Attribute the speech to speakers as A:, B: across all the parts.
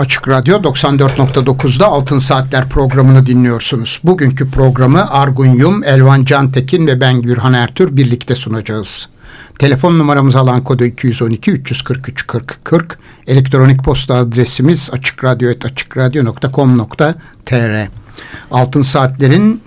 A: Açık Radyo 94.9'da Altın Saatler programını dinliyorsunuz. Bugünkü programı Argun Yum, Elvan Cantekin ve ben Gürhan Ertür birlikte sunacağız. Telefon numaramız alan kodu 212 343 40 40. Elektronik posta adresimiz açıkradyo.com.tr Altın Saatler'in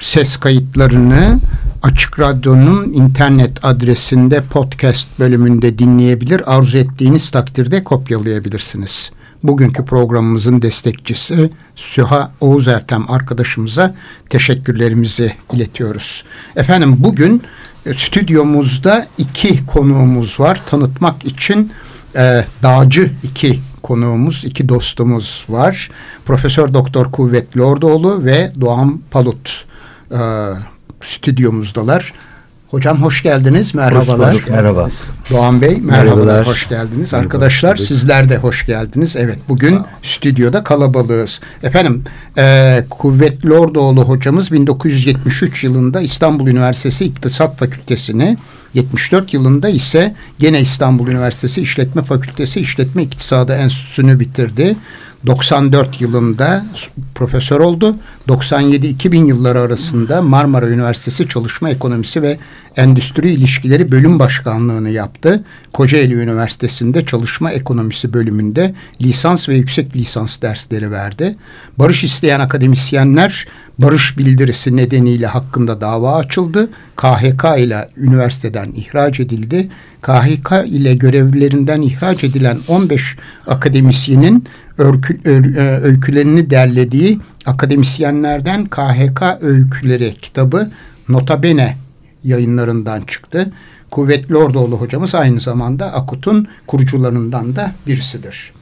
A: ses kayıtlarını Açık Radyo'nun internet adresinde podcast bölümünde dinleyebilir. Arzu ettiğiniz takdirde kopyalayabilirsiniz. Bugünkü programımızın destekçisi Süha Oğuz Ertem arkadaşımıza teşekkürlerimizi iletiyoruz. Efendim bugün e, stüdyomuzda iki konuğumuz var. Tanıtmak için e, dağcı iki konuğumuz, iki dostumuz var. Profesör Doktor Kuvvetli Ordoğlu ve Doğan Palut e, stüdyomuzdalar. Hocam hoş geldiniz. Merhabalar. Hoş
B: merhaba.
A: Doğan Bey merhabalar. merhabalar. Hoş geldiniz. Merhaba. Arkadaşlar sizler de hoş geldiniz. Evet bugün stüdyoda kalabalığız. Efendim e, Kuvvetli Ordoğlu hocamız 1973 yılında İstanbul Üniversitesi İktisat Fakültesini 74 yılında ise gene İstanbul Üniversitesi İşletme Fakültesi İşletme İktisadı Enstitüsü'nü bitirdi. 94 yılında profesör oldu. 97-2000 yılları arasında Marmara Üniversitesi Çalışma Ekonomisi ve Endüstri İlişkileri Bölüm Başkanlığını yaptı. Kocaeli Üniversitesi'nde Çalışma Ekonomisi bölümünde lisans ve yüksek lisans dersleri verdi. Barış isteyen akademisyenler barış bildirisi nedeniyle hakkında dava açıldı. KHK ile üniversiteden ihraç edildi. KHK ile görevlilerinden ihraç edilen 15 akademisyenin örkü, ö, e, öykülerini derlediği akademisyenlerden KHK Öyküleri kitabı Notabene yayınlarından çıktı. Kuvvetli Ordoğlu hocamız aynı zamanda Akut'un kurucularından da birisidir.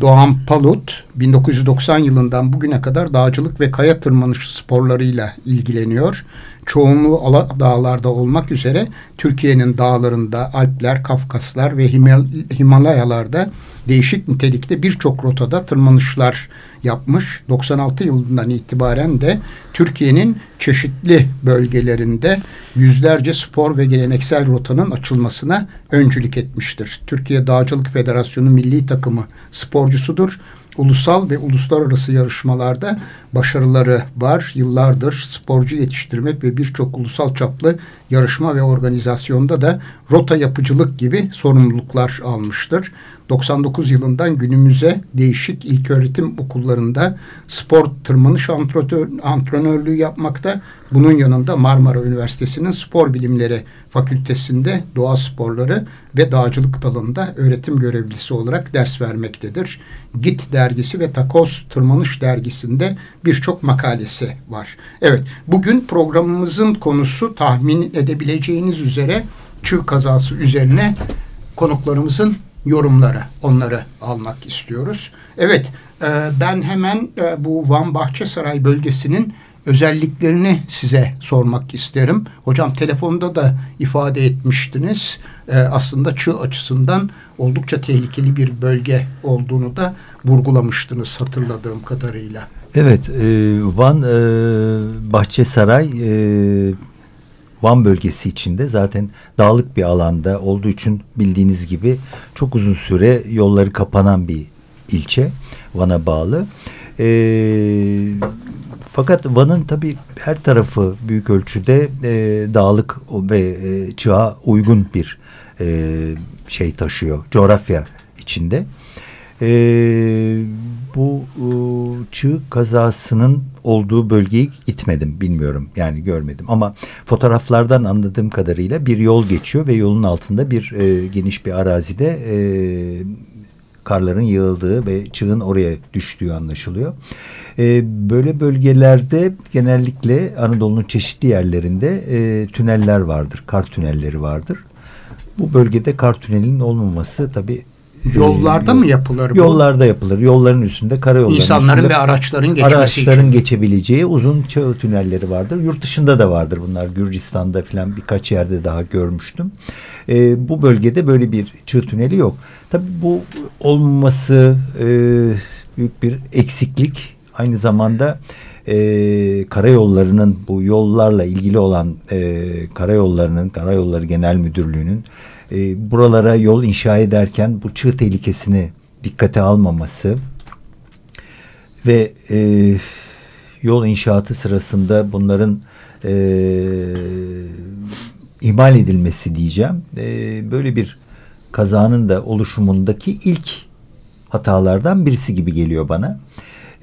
A: Doğan Palut 1990 yılından bugüne kadar dağcılık ve kaya tırmanışı sporlarıyla ilgileniyor. Çoğunluğu Ala dağlarda olmak üzere Türkiye'nin dağlarında Alpler, Kafkaslar ve Himal Himalayalarda değişik nitelikte birçok rotada tırmanışlar yapmış. 96 yılından itibaren de Türkiye'nin çeşitli bölgelerinde yüzlerce spor ve geleneksel rotanın açılmasına öncülük etmiştir. Türkiye Dağcılık Federasyonu milli takımı sporcusudur ulusal ve uluslararası yarışmalarda başarıları var. Yıllardır sporcu yetiştirmek ve birçok ulusal çaplı yarışma ve organizasyonda da rota yapıcılık gibi sorumluluklar almıştır. 99 yılından günümüze değişik ilköğretim okullarında spor tırmanış antrenörlüğü yapmakta. Bunun yanında Marmara Üniversitesi'nin spor bilimleri fakültesinde doğa sporları ve dağcılık dalında öğretim görevlisi olarak ders vermektedir. Git dergisi ve Takoz Tırmanış dergisinde birçok makalesi var. Evet, bugün programımızın konusu tahmin edebileceğiniz üzere çığ kazası üzerine konuklarımızın yorumları, onları almak istiyoruz. Evet, e, ben hemen e, bu Van Bahçesaray bölgesinin özelliklerini size sormak isterim. Hocam telefonda da ifade etmiştiniz. E, aslında çığ açısından oldukça tehlikeli bir bölge olduğunu da vurgulamıştınız hatırladığım kadarıyla.
B: Evet, e, Van e, Bahçesaray e, Van bölgesi içinde zaten dağlık bir alanda olduğu için bildiğiniz gibi çok uzun süre yolları kapanan bir ilçe Van'a bağlı. E, fakat Van'ın tabii her tarafı büyük ölçüde e, dağlık ve e, çığa uygun bir e, şey taşıyor. Coğrafya içinde. E, bu e, çığ kazasının olduğu bölgeyi gitmedim bilmiyorum yani görmedim ama fotoğraflardan anladığım kadarıyla bir yol geçiyor ve yolun altında bir e, geniş bir arazide e, karların yığıldığı ve çığın oraya düştüğü anlaşılıyor. E, böyle bölgelerde genellikle Anadolu'nun çeşitli yerlerinde e, tüneller vardır, kar tünelleri vardır. Bu bölgede kar tünelinin olmaması tabii
A: Yollarda
B: e,
A: mı yapılır bu?
B: Yollarda yapılır. Yolların üstünde, karayollarının
A: İnsanların
B: üstünde
A: ve araçların geçmesi
B: araçların
A: için.
B: geçebileceği uzun çağ tünelleri vardır. Yurt dışında da vardır bunlar. Gürcistan'da falan birkaç yerde daha görmüştüm. E, bu bölgede böyle bir çığ tüneli yok. Tabii bu olmaması e, büyük bir eksiklik. Aynı zamanda e, karayollarının bu yollarla ilgili olan e, karayollarının, karayolları genel müdürlüğünün e, buralara yol inşa ederken bu çığ tehlikesini dikkate almaması ve e, yol inşaatı sırasında bunların e, ihmal edilmesi diyeceğim. E, böyle bir kazanın da oluşumundaki ilk hatalardan birisi gibi geliyor bana.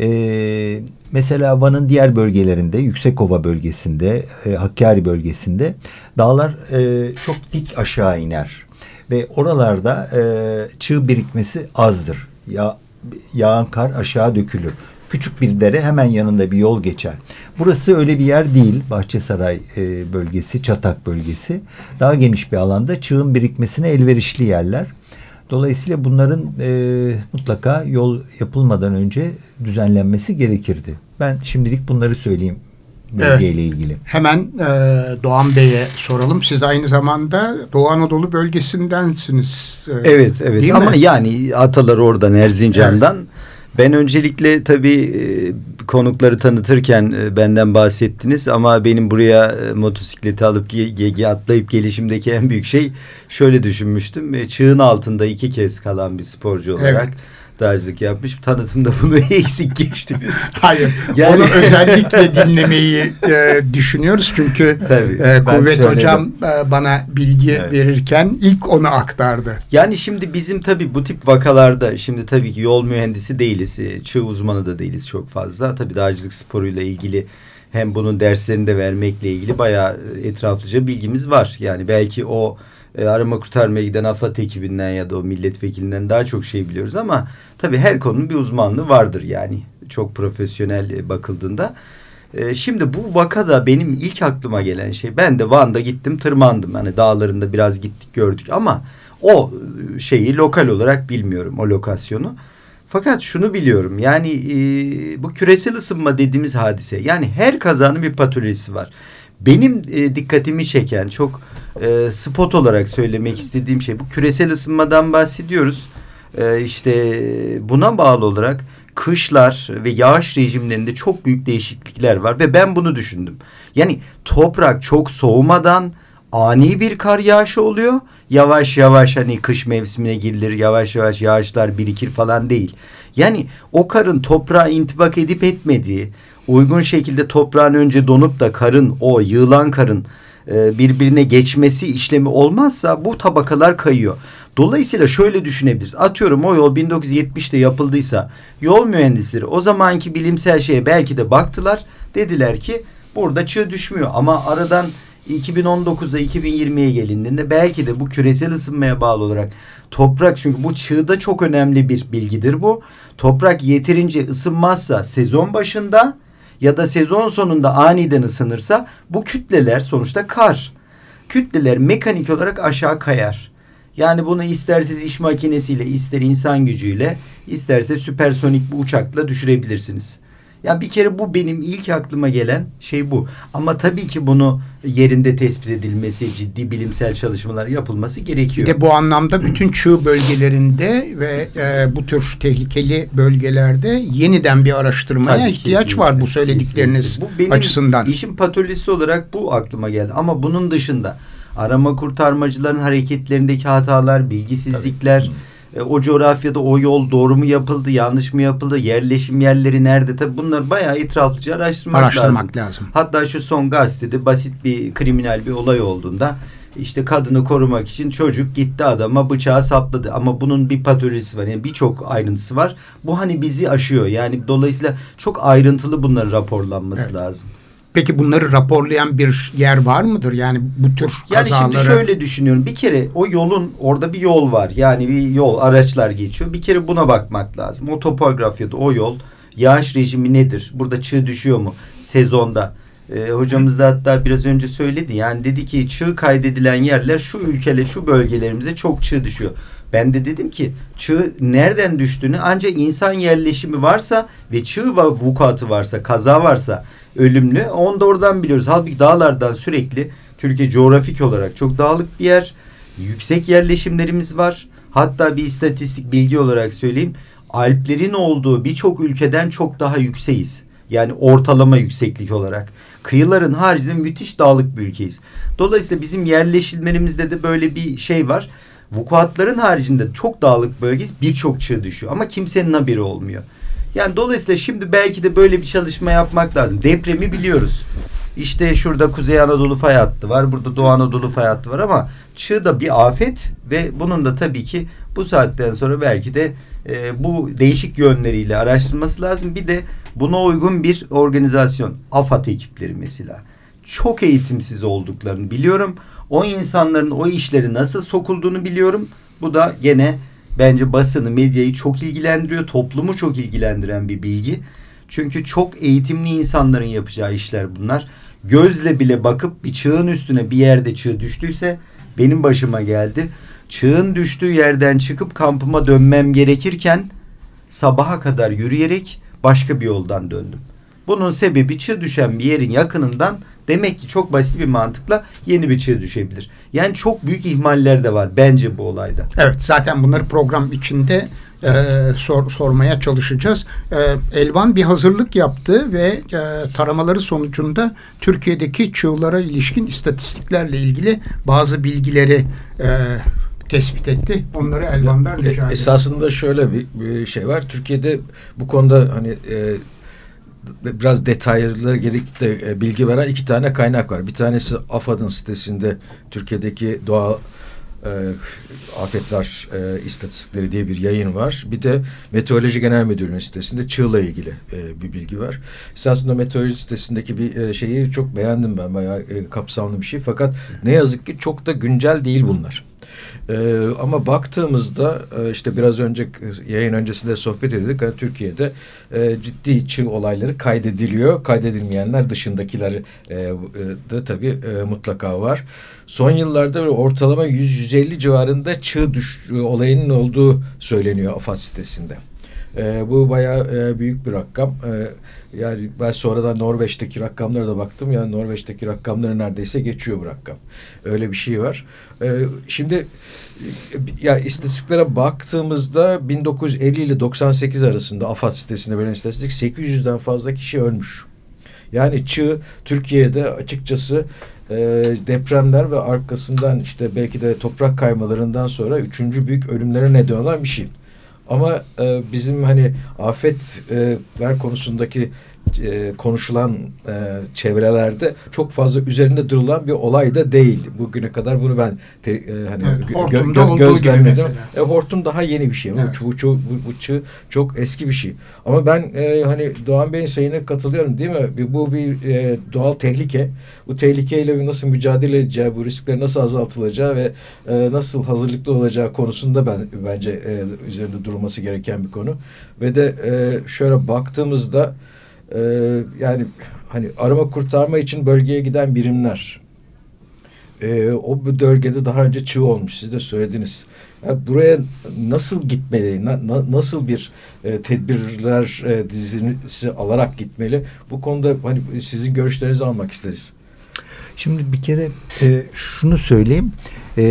B: E, mesela Van'ın diğer bölgelerinde, Yüksekova bölgesinde, e, Hakkari bölgesinde dağlar e, çok dik aşağı iner. Ve oralarda e, çığ birikmesi azdır. Ya, yağan kar aşağı dökülür. Küçük bir dere hemen yanında bir yol geçer. Burası öyle bir yer değil. Bahçesaray e, bölgesi, Çatak bölgesi. Daha geniş bir alanda çığın birikmesine elverişli yerler. Dolayısıyla bunların e, mutlaka yol yapılmadan önce düzenlenmesi gerekirdi. Ben şimdilik bunları söyleyeyim bölgeyle
A: Evet.
B: ilgili.
A: Hemen e, Doğan Bey'e soralım. Siz aynı zamanda Doğu Anadolu bölgesindensiniz. e,
C: Evet evet ama
A: mi?
C: yani atalar oradan Erzincan'dan. Ben öncelikle tabii e, konukları tanıtırken e, benden bahsettiniz ama benim buraya e, motosikleti alıp atlayıp gelişimdeki en büyük şey şöyle düşünmüştüm. Çığın altında iki kez kalan bir sporcu olarak
A: Evet.
C: Dağcılık yapmış. Tanıtımda bunu eksik geçtiniz.
A: Hayır.
C: Yani-
A: Onu özellikle dinlemeyi e, düşünüyoruz. Çünkü
C: Tabii,
A: e, Kuvvet. Hocam e, bana bilgi
C: Evet.
A: verirken ilk onu aktardı.
C: Yani şimdi bizim tabii bu tip vakalarda şimdi tabii ki yol mühendisi değiliz. e, Çığ uzmanı da değiliz çok fazla. Tabii dağcılık sporuyla ilgili hem bunun derslerini de vermekle ilgili bayağı e, etraflıca bilgimiz var. Yani belki o e, arama kurtarmaya giden AFAD ekibinden ya da o milletvekilinden daha çok şey biliyoruz ama tabii her konunun bir uzmanlığı vardır yani. Çok profesyonel e, bakıldığında. E, şimdi bu vakada benim ilk aklıma gelen şey ben de Van'da gittim tırmandım. Hani dağlarında biraz gittik gördük ama o e, şeyi lokal olarak bilmiyorum o lokasyonu. Fakat şunu biliyorum yani e, bu küresel ısınma dediğimiz hadise yani her kazanın bir patolojisi var. Benim e, dikkatimi çeken çok e, spot olarak söylemek istediğim şey bu küresel ısınmadan bahsediyoruz. E, işte buna bağlı olarak kışlar ve yağış rejimlerinde çok büyük değişiklikler var ve ben bunu düşündüm. Yani toprak çok soğumadan ani bir kar yağışı oluyor. Yavaş yavaş hani kış mevsimine girilir, yavaş yavaş yağışlar birikir falan değil. Yani o karın toprağa intibak edip etmediği, uygun şekilde toprağın önce donup da karın, o yığılan karın e, birbirine geçmesi işlemi olmazsa bu tabakalar kayıyor. Dolayısıyla şöyle düşünebiliriz. Atıyorum o yol 1970'te yapıldıysa yol mühendisleri o zamanki bilimsel şeye belki de baktılar. Dediler ki burada çığ düşmüyor ama aradan 2019'a 2020'ye gelindiğinde belki de bu küresel ısınmaya bağlı olarak toprak çünkü bu çığda çok önemli bir bilgidir bu. Toprak yeterince ısınmazsa sezon başında ya da sezon sonunda aniden ısınırsa bu kütleler sonuçta kar. Kütleler mekanik olarak aşağı kayar. Yani bunu isterseniz iş makinesiyle, ister insan gücüyle, isterse süpersonik bir uçakla düşürebilirsiniz. Ya bir kere bu benim ilk aklıma gelen şey bu. Ama tabii ki bunu yerinde tespit edilmesi, ciddi bilimsel çalışmalar yapılması
A: Bir
C: gerekiyor.
A: de bu anlamda bütün çığ bölgelerinde ve e, bu tür tehlikeli bölgelerde yeniden bir araştırmaya
C: Tabii,
A: ihtiyaç
C: kesinlikle,
A: var bu söyledikleriniz
C: kesinlikle. Bu benim
A: açısından.
C: işin patolojisi olarak bu aklıma geldi. Ama bunun dışında arama kurtarmacıların hareketlerindeki hatalar, bilgisizlikler, e, o coğrafyada o yol doğru mu yapıldı, yanlış mı yapıldı, yerleşim yerleri nerede? Tabii bunlar bayağı etraflıca araştırmak, lazım.
A: Araştırmak lazım.
C: Hatta şu son gazetede basit bir kriminal bir olay olduğunda işte kadını korumak için çocuk gitti adama bıçağı sapladı ama bunun bir patolojisi var yani birçok ayrıntısı var. Bu hani bizi aşıyor yani dolayısıyla çok ayrıntılı bunların raporlanması
A: Evet.
C: lazım.
A: Peki bunları raporlayan bir yer var mıdır? Yani bu tür
C: Yani
A: kazaları
C: şimdi şöyle düşünüyorum. Bir kere o yolun orada bir yol var. Yani bir yol araçlar geçiyor. Bir kere buna bakmak lazım. O topografyada o yol yağış rejimi nedir? Burada çığ düşüyor mu sezonda? Ee, hocamız da hatta biraz önce söyledi. Yani dedi ki çığ kaydedilen yerler şu ülkele şu bölgelerimizde çok çığ düşüyor. Ben de dedim ki çığ nereden düştüğünü ancak insan yerleşimi varsa ve çığ vukuatı varsa, kaza varsa ölümlü onu da oradan biliyoruz. Halbuki dağlardan sürekli Türkiye coğrafik olarak çok dağlık bir yer. Yüksek yerleşimlerimiz var. Hatta bir istatistik bilgi olarak söyleyeyim. Alplerin olduğu birçok ülkeden çok daha yükseğiz. Yani ortalama yükseklik olarak. Kıyıların haricinde müthiş dağlık bir ülkeyiz. Dolayısıyla bizim yerleşimlerimizde de böyle bir şey var. Vukuatların haricinde çok dağlık bölgeyiz. Birçok çığ düşüyor ama kimsenin haberi olmuyor. Yani dolayısıyla şimdi belki de böyle bir çalışma yapmak lazım. Depremi biliyoruz. İşte şurada Kuzey Anadolu fay hattı var. Burada Doğu Anadolu fay hattı var ama çığ da bir afet ve bunun da tabii ki bu saatten sonra belki de e, bu değişik yönleriyle araştırması lazım. Bir de buna uygun bir organizasyon. AFAD ekipleri mesela. Çok eğitimsiz olduklarını biliyorum. O insanların o işleri nasıl sokulduğunu biliyorum. Bu da gene bence basını, medyayı çok ilgilendiriyor. Toplumu çok ilgilendiren bir bilgi. Çünkü çok eğitimli insanların yapacağı işler bunlar. Gözle bile bakıp bir çığın üstüne bir yerde çığ düştüyse benim başıma geldi. Çığın düştüğü yerden çıkıp kampıma dönmem gerekirken sabaha kadar yürüyerek başka bir yoldan döndüm. Bunun sebebi çığ düşen bir yerin yakınından demek ki çok basit bir mantıkla yeni bir çığ düşebilir. Yani çok büyük ihmaller de var bence bu olayda.
A: Evet zaten bunları program içinde e, sor, sormaya çalışacağız. E, Elvan bir hazırlık yaptı ve e, taramaları sonucunda Türkiye'deki çığlara ilişkin istatistiklerle ilgili bazı bilgileri e, tespit etti. Onları Elvan'dan rica ederim.
D: Esasında şöyle bir, bir şey var. Türkiye'de bu konuda hani e, biraz detaylılara gelip de e, bilgi veren iki tane kaynak var. Bir tanesi AFAD'ın sitesinde Türkiye'deki doğa e, afetler e, istatistikleri diye bir yayın var. Bir de Meteoroloji Genel Müdürlüğü'nün sitesinde çığla ilgili e, bir bilgi var. Esasında meteoroloji sitesindeki bir e, şeyi çok beğendim ben. Bayağı e, kapsamlı bir şey. Fakat ne yazık ki çok da güncel değil bunlar. Ee, ama baktığımızda e, işte biraz önce yayın öncesinde sohbet ediyorduk. Yani Türkiye'de e, ciddi çığ olayları kaydediliyor. Kaydedilmeyenler dışındakiler e, de tabii e, mutlaka var. Son yıllarda ortalama 100-150 civarında çığ düş olayının olduğu söyleniyor AFAD sitesinde. E, bu bayağı e, büyük bir rakam. E, yani ben sonradan Norveç'teki rakamlara da baktım. Yani Norveç'teki rakamları neredeyse geçiyor bu rakam. Öyle bir şey var. Ee, şimdi ya istatistiklere baktığımızda 1950 ile 98 arasında AFAD sitesinde verilen istatistik 800'den fazla kişi ölmüş. Yani çığ Türkiye'de açıkçası e, depremler ve arkasından işte belki de toprak kaymalarından sonra üçüncü büyük ölümlere neden olan bir şey. Ama e, bizim hani afetler konusundaki e, konuşulan e, çevrelerde çok fazla üzerinde durulan bir olay da değil. Bugüne kadar bunu ben te, e, hani
A: evet,
D: gö, gö, gözlemledim. E, hortum daha yeni bir şey. Evet. Bu, bu, bu, bu çığ çok eski bir şey. Ama ben e, hani Doğan Bey'in şeyine katılıyorum değil mi? Bu bir e, doğal tehlike. Bu tehlikeyle nasıl mücadele edeceği, bu riskleri nasıl azaltılacağı ve e, nasıl hazırlıklı olacağı konusunda ben bence e, üzerinde durulması gereken bir konu. Ve de e, şöyle baktığımızda e, yani hani arama kurtarma için bölgeye giden birimler e, o bölgede daha önce çığ olmuş siz de söylediniz. Yani buraya nasıl gitmeli, na, na, nasıl bir e, tedbirler e, dizisi alarak gitmeli? Bu konuda hani sizin görüşlerinizi almak isteriz.
B: Şimdi bir kere e, şunu söyleyeyim. E,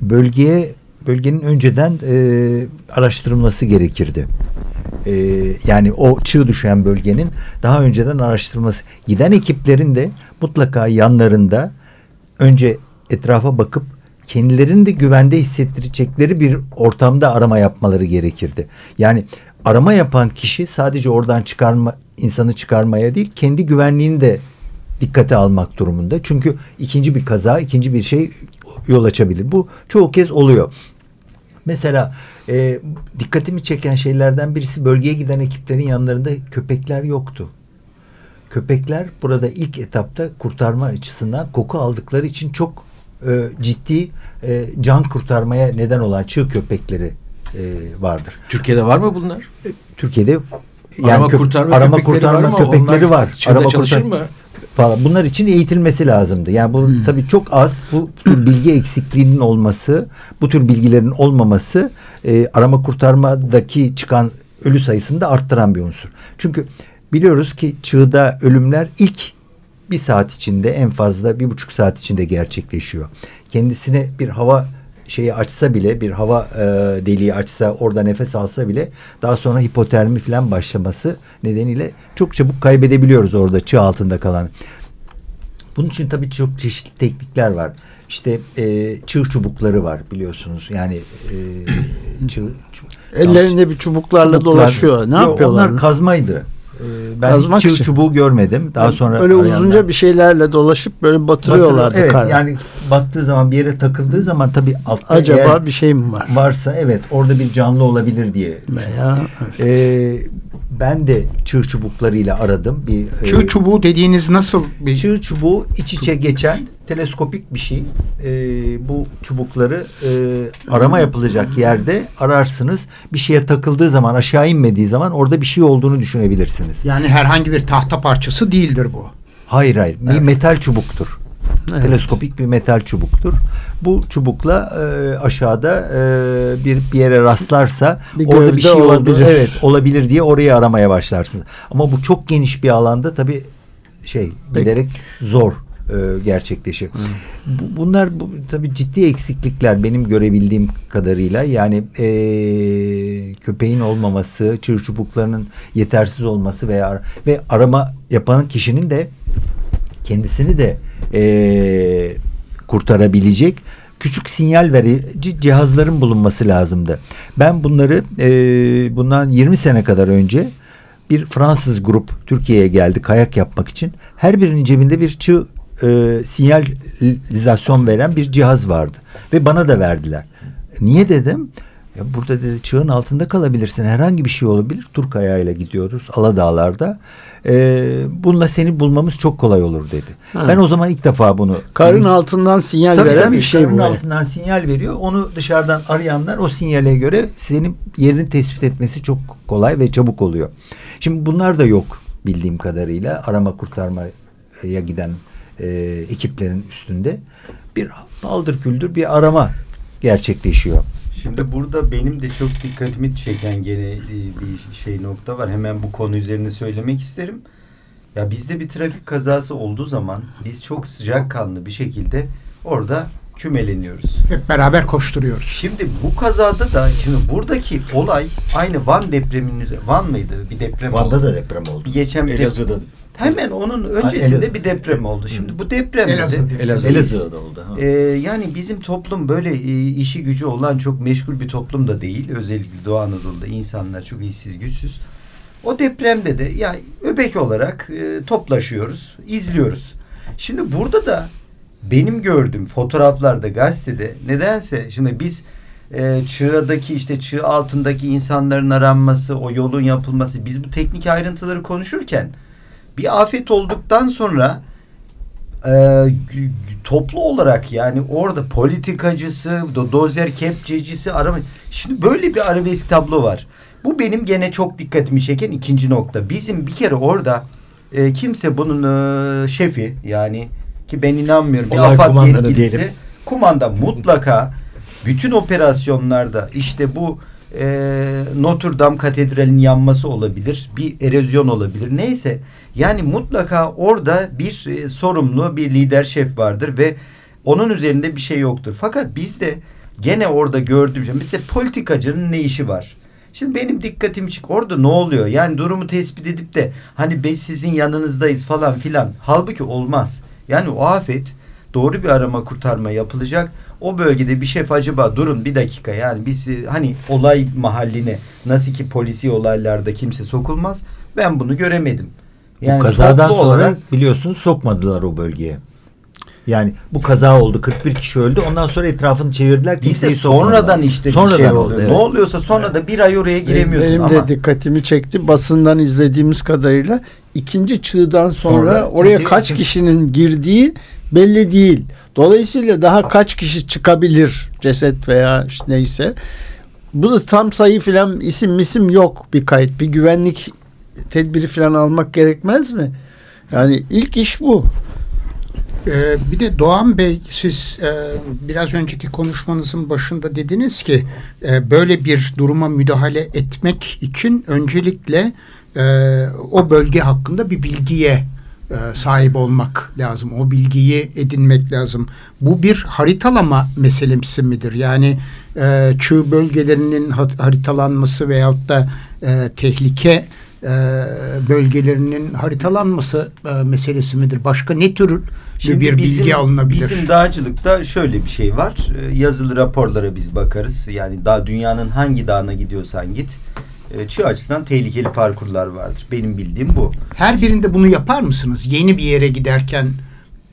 B: bölgeye bölgenin önceden e, araştırılması gerekirdi. E, yani o çığ düşen bölgenin daha önceden araştırılması. Giden ekiplerin de mutlaka yanlarında önce etrafa bakıp kendilerini de güvende hissettirecekleri bir ortamda arama yapmaları gerekirdi. Yani arama yapan kişi sadece oradan çıkarma insanı çıkarmaya değil kendi güvenliğini de dikkate almak durumunda. Çünkü ikinci bir kaza, ikinci bir şey yol açabilir. Bu çoğu kez oluyor. Mesela e, dikkatimi çeken şeylerden birisi bölgeye giden ekiplerin yanlarında köpekler yoktu. Köpekler burada ilk etapta kurtarma açısından koku aldıkları için çok e, ciddi e, can kurtarmaya neden olan çığ köpekleri e, vardır.
D: Türkiye'de var mı bunlar?
B: E, Türkiye'de
D: yani arama kurtarma,
B: arama kurtarma köpekleri var.
D: Arama çalışır kurtar mı?
B: Falan. Bunlar için eğitilmesi lazımdı. Yani bu
A: Hmm.
B: tabii çok az bu bilgi eksikliğinin olması, bu tür bilgilerin olmaması e, arama kurtarmadaki çıkan ölü sayısını da arttıran bir unsur. Çünkü biliyoruz ki çığda ölümler ilk bir saat içinde en fazla bir buçuk saat içinde gerçekleşiyor. Kendisine bir hava şeyi açsa bile bir hava e, deliği açsa orada nefes alsa bile daha sonra hipotermi falan başlaması nedeniyle çok çabuk kaybedebiliyoruz orada çığ altında kalan. Bunun için tabii çok çeşitli teknikler var. İşte e, çığ çubukları var biliyorsunuz. Yani e, çığ, çu-
E: Ellerinde bir çubuklarla
B: çubuklar-
E: dolaşıyor. Ne
B: Yok,
E: yapıyorlar?
B: Onlar kazmaydı. E, ben
E: Kazmak
B: hiç
E: için.
B: çubuğu görmedim. Daha sonra
E: Öyle
B: arayanlar-
E: uzunca bir şeylerle dolaşıp böyle batırıyorlardı
B: Evet
E: karnı.
B: yani battığı zaman bir yere takıldığı zaman tabii altta
E: Acaba bir şey mi var?
B: varsa evet orada bir canlı olabilir diye.
E: Veya
B: Ee, ben de çığ çubuklarıyla aradım. Bir e,
A: Çığ çubuğu dediğiniz nasıl bir
B: çığ çubuğu iç içe geçen teleskopik bir şey. Ee, bu çubukları e, arama yapılacak yerde ararsınız. Bir şeye takıldığı zaman aşağı inmediği zaman orada bir şey olduğunu düşünebilirsiniz.
A: yani herhangi bir tahta parçası değildir bu.
B: Hayır hayır. Bir metal çubuktur.
E: Evet.
B: Teleskopik bir metal çubuktur. Bu çubukla e, aşağıda e, bir bir yere rastlarsa
E: Bir
B: orada bir şey
E: olabilir.
B: olabilir. Evet, olabilir diye orayı aramaya başlarsınız. Ama bu çok geniş bir alanda tabii şey giderek zor e, gerçekleşir. Bu, bunlar bu, tabii ciddi eksiklikler benim görebildiğim kadarıyla. Yani e, köpeğin olmaması, çığ çubuklarının yetersiz olması veya ve arama yapanın kişinin de kendisini de e, kurtarabilecek küçük sinyal verici cihazların bulunması lazımdı. Ben bunları e, bundan 20 sene kadar önce bir Fransız grup Türkiye'ye geldi kayak yapmak için. Her birinin cebinde bir çığ e, sinyalizasyon veren bir cihaz vardı. Ve bana da verdiler. Niye dedim? Ya burada dedi çığın altında kalabilirsin. Herhangi bir şey olabilir. Turk ayağıyla gidiyoruz Aladağlar'da. Ee, bununla seni bulmamız çok kolay olur dedi.
E: Ha.
B: Ben o zaman ilk defa bunu
E: karın altından sinyal
B: Tabii,
E: veren
B: tabii,
E: bir şey
B: karın
E: bu.
B: altından sinyal veriyor. Onu dışarıdan arayanlar o sinyale göre senin yerini tespit etmesi çok kolay ve çabuk oluyor. Şimdi bunlar da yok bildiğim kadarıyla arama kurtarmaya giden e, ekiplerin üstünde bir baldır küldür bir arama gerçekleşiyor.
C: Şimdi burada benim de çok dikkatimi çeken gene e, bir şey nokta var. Hemen bu konu üzerine söylemek isterim. Ya bizde bir trafik kazası olduğu zaman biz çok sıcakkanlı bir şekilde orada kümeleniyoruz.
A: Hep beraber koşturuyoruz.
C: Şimdi bu kazada da şimdi buradaki olay aynı Van depreminin üzerine Van mıydı? Bir deprem
B: Van'da
C: oldu.
B: da deprem oldu.
C: Bir geçen bir deprem.
D: Elazığ'da
C: Hemen onun öncesinde
B: Elazığ.
C: bir deprem oldu. Şimdi bu depremde de
A: Elazığ.
D: Elazığ.
C: biz-
B: Elazığ'da oldu. ha.
C: ee, yani bizim toplum böyle e, işi gücü olan çok meşgul bir toplum da değil. Özellikle Doğu Anadolu'da insanlar çok işsiz güçsüz. O depremde de ya öbek olarak e, toplaşıyoruz, izliyoruz. Şimdi burada da benim gördüğüm fotoğraflarda gazetede nedense şimdi biz e, çığdaki işte çığ altındaki insanların aranması, o yolun yapılması biz bu teknik ayrıntıları konuşurken bir afet olduktan sonra e, toplu olarak yani orada politikacısı, do- dozer kepçecisi arama. Şimdi böyle bir arabesk tablo var. Bu benim gene çok dikkatimi çeken ikinci nokta. Bizim bir kere orada e, kimse bunun e, şefi yani ki ben inanmıyorum bir
D: Olay
C: AFAD
D: kumandanı
C: yetkilisi
D: diyelim.
C: kumanda mutlaka bütün operasyonlarda işte bu e, Notre Dame Katedrali'nin yanması olabilir. Bir erozyon olabilir. Neyse yani mutlaka orada bir e, sorumlu bir lider şef vardır ve onun üzerinde bir şey yoktur. Fakat bizde gene orada gördüğüm şey mesela politikacının ne işi var? Şimdi benim dikkatimi çık orada ne oluyor? Yani durumu tespit edip de hani biz sizin yanınızdayız falan filan. Halbuki olmaz. Yani o afet doğru bir arama kurtarma yapılacak. O bölgede bir şef acaba durun bir dakika yani biz hani olay mahalline nasıl ki polisi olaylarda kimse sokulmaz. Ben bunu göremedim.
B: bu kazadan sonra
C: olarak-
B: biliyorsunuz sokmadılar o bölgeye. Yani bu kaza oldu 41 kişi öldü. Ondan sonra etrafını çevirdiler. kimseyi sokmadılar.
C: sonradan işte bir
B: Sonradan
C: şey
B: oldu, evet.
C: Ne oluyorsa sonra da bir ay oraya giremiyorsun
E: Benim
C: ama
E: de dikkatimi çekti. Basından izlediğimiz kadarıyla ikinci çığdan sonra,
C: Sonra
E: oraya kaç kişinin girdiği belli değil. Dolayısıyla daha kaç kişi çıkabilir ceset veya işte neyse. Bu da tam sayı filan isim misim yok bir kayıt. Bir güvenlik tedbiri filan almak gerekmez mi? Yani ilk iş bu.
A: Ee, bir de Doğan Bey siz e, biraz önceki konuşmanızın başında dediniz ki e, böyle bir duruma müdahale etmek için öncelikle e, o bölge hakkında bir bilgiye e, sahip olmak lazım. O bilgiyi edinmek lazım. Bu bir haritalama meselesi midir? Yani e, çığ bölgelerinin haritalanması veyahut da e, tehlike e, bölgelerinin haritalanması e, meselesi midir? Başka ne tür Şimdi bir bizim, bilgi alınabilir?
C: Bizim dağcılıkta şöyle bir şey var. E, yazılı raporlara biz bakarız. Yani daha dünyanın hangi dağına gidiyorsan git. E, çığ açısından tehlikeli parkurlar vardır. Benim bildiğim bu.
A: Her birinde bunu yapar mısınız? Yeni bir yere giderken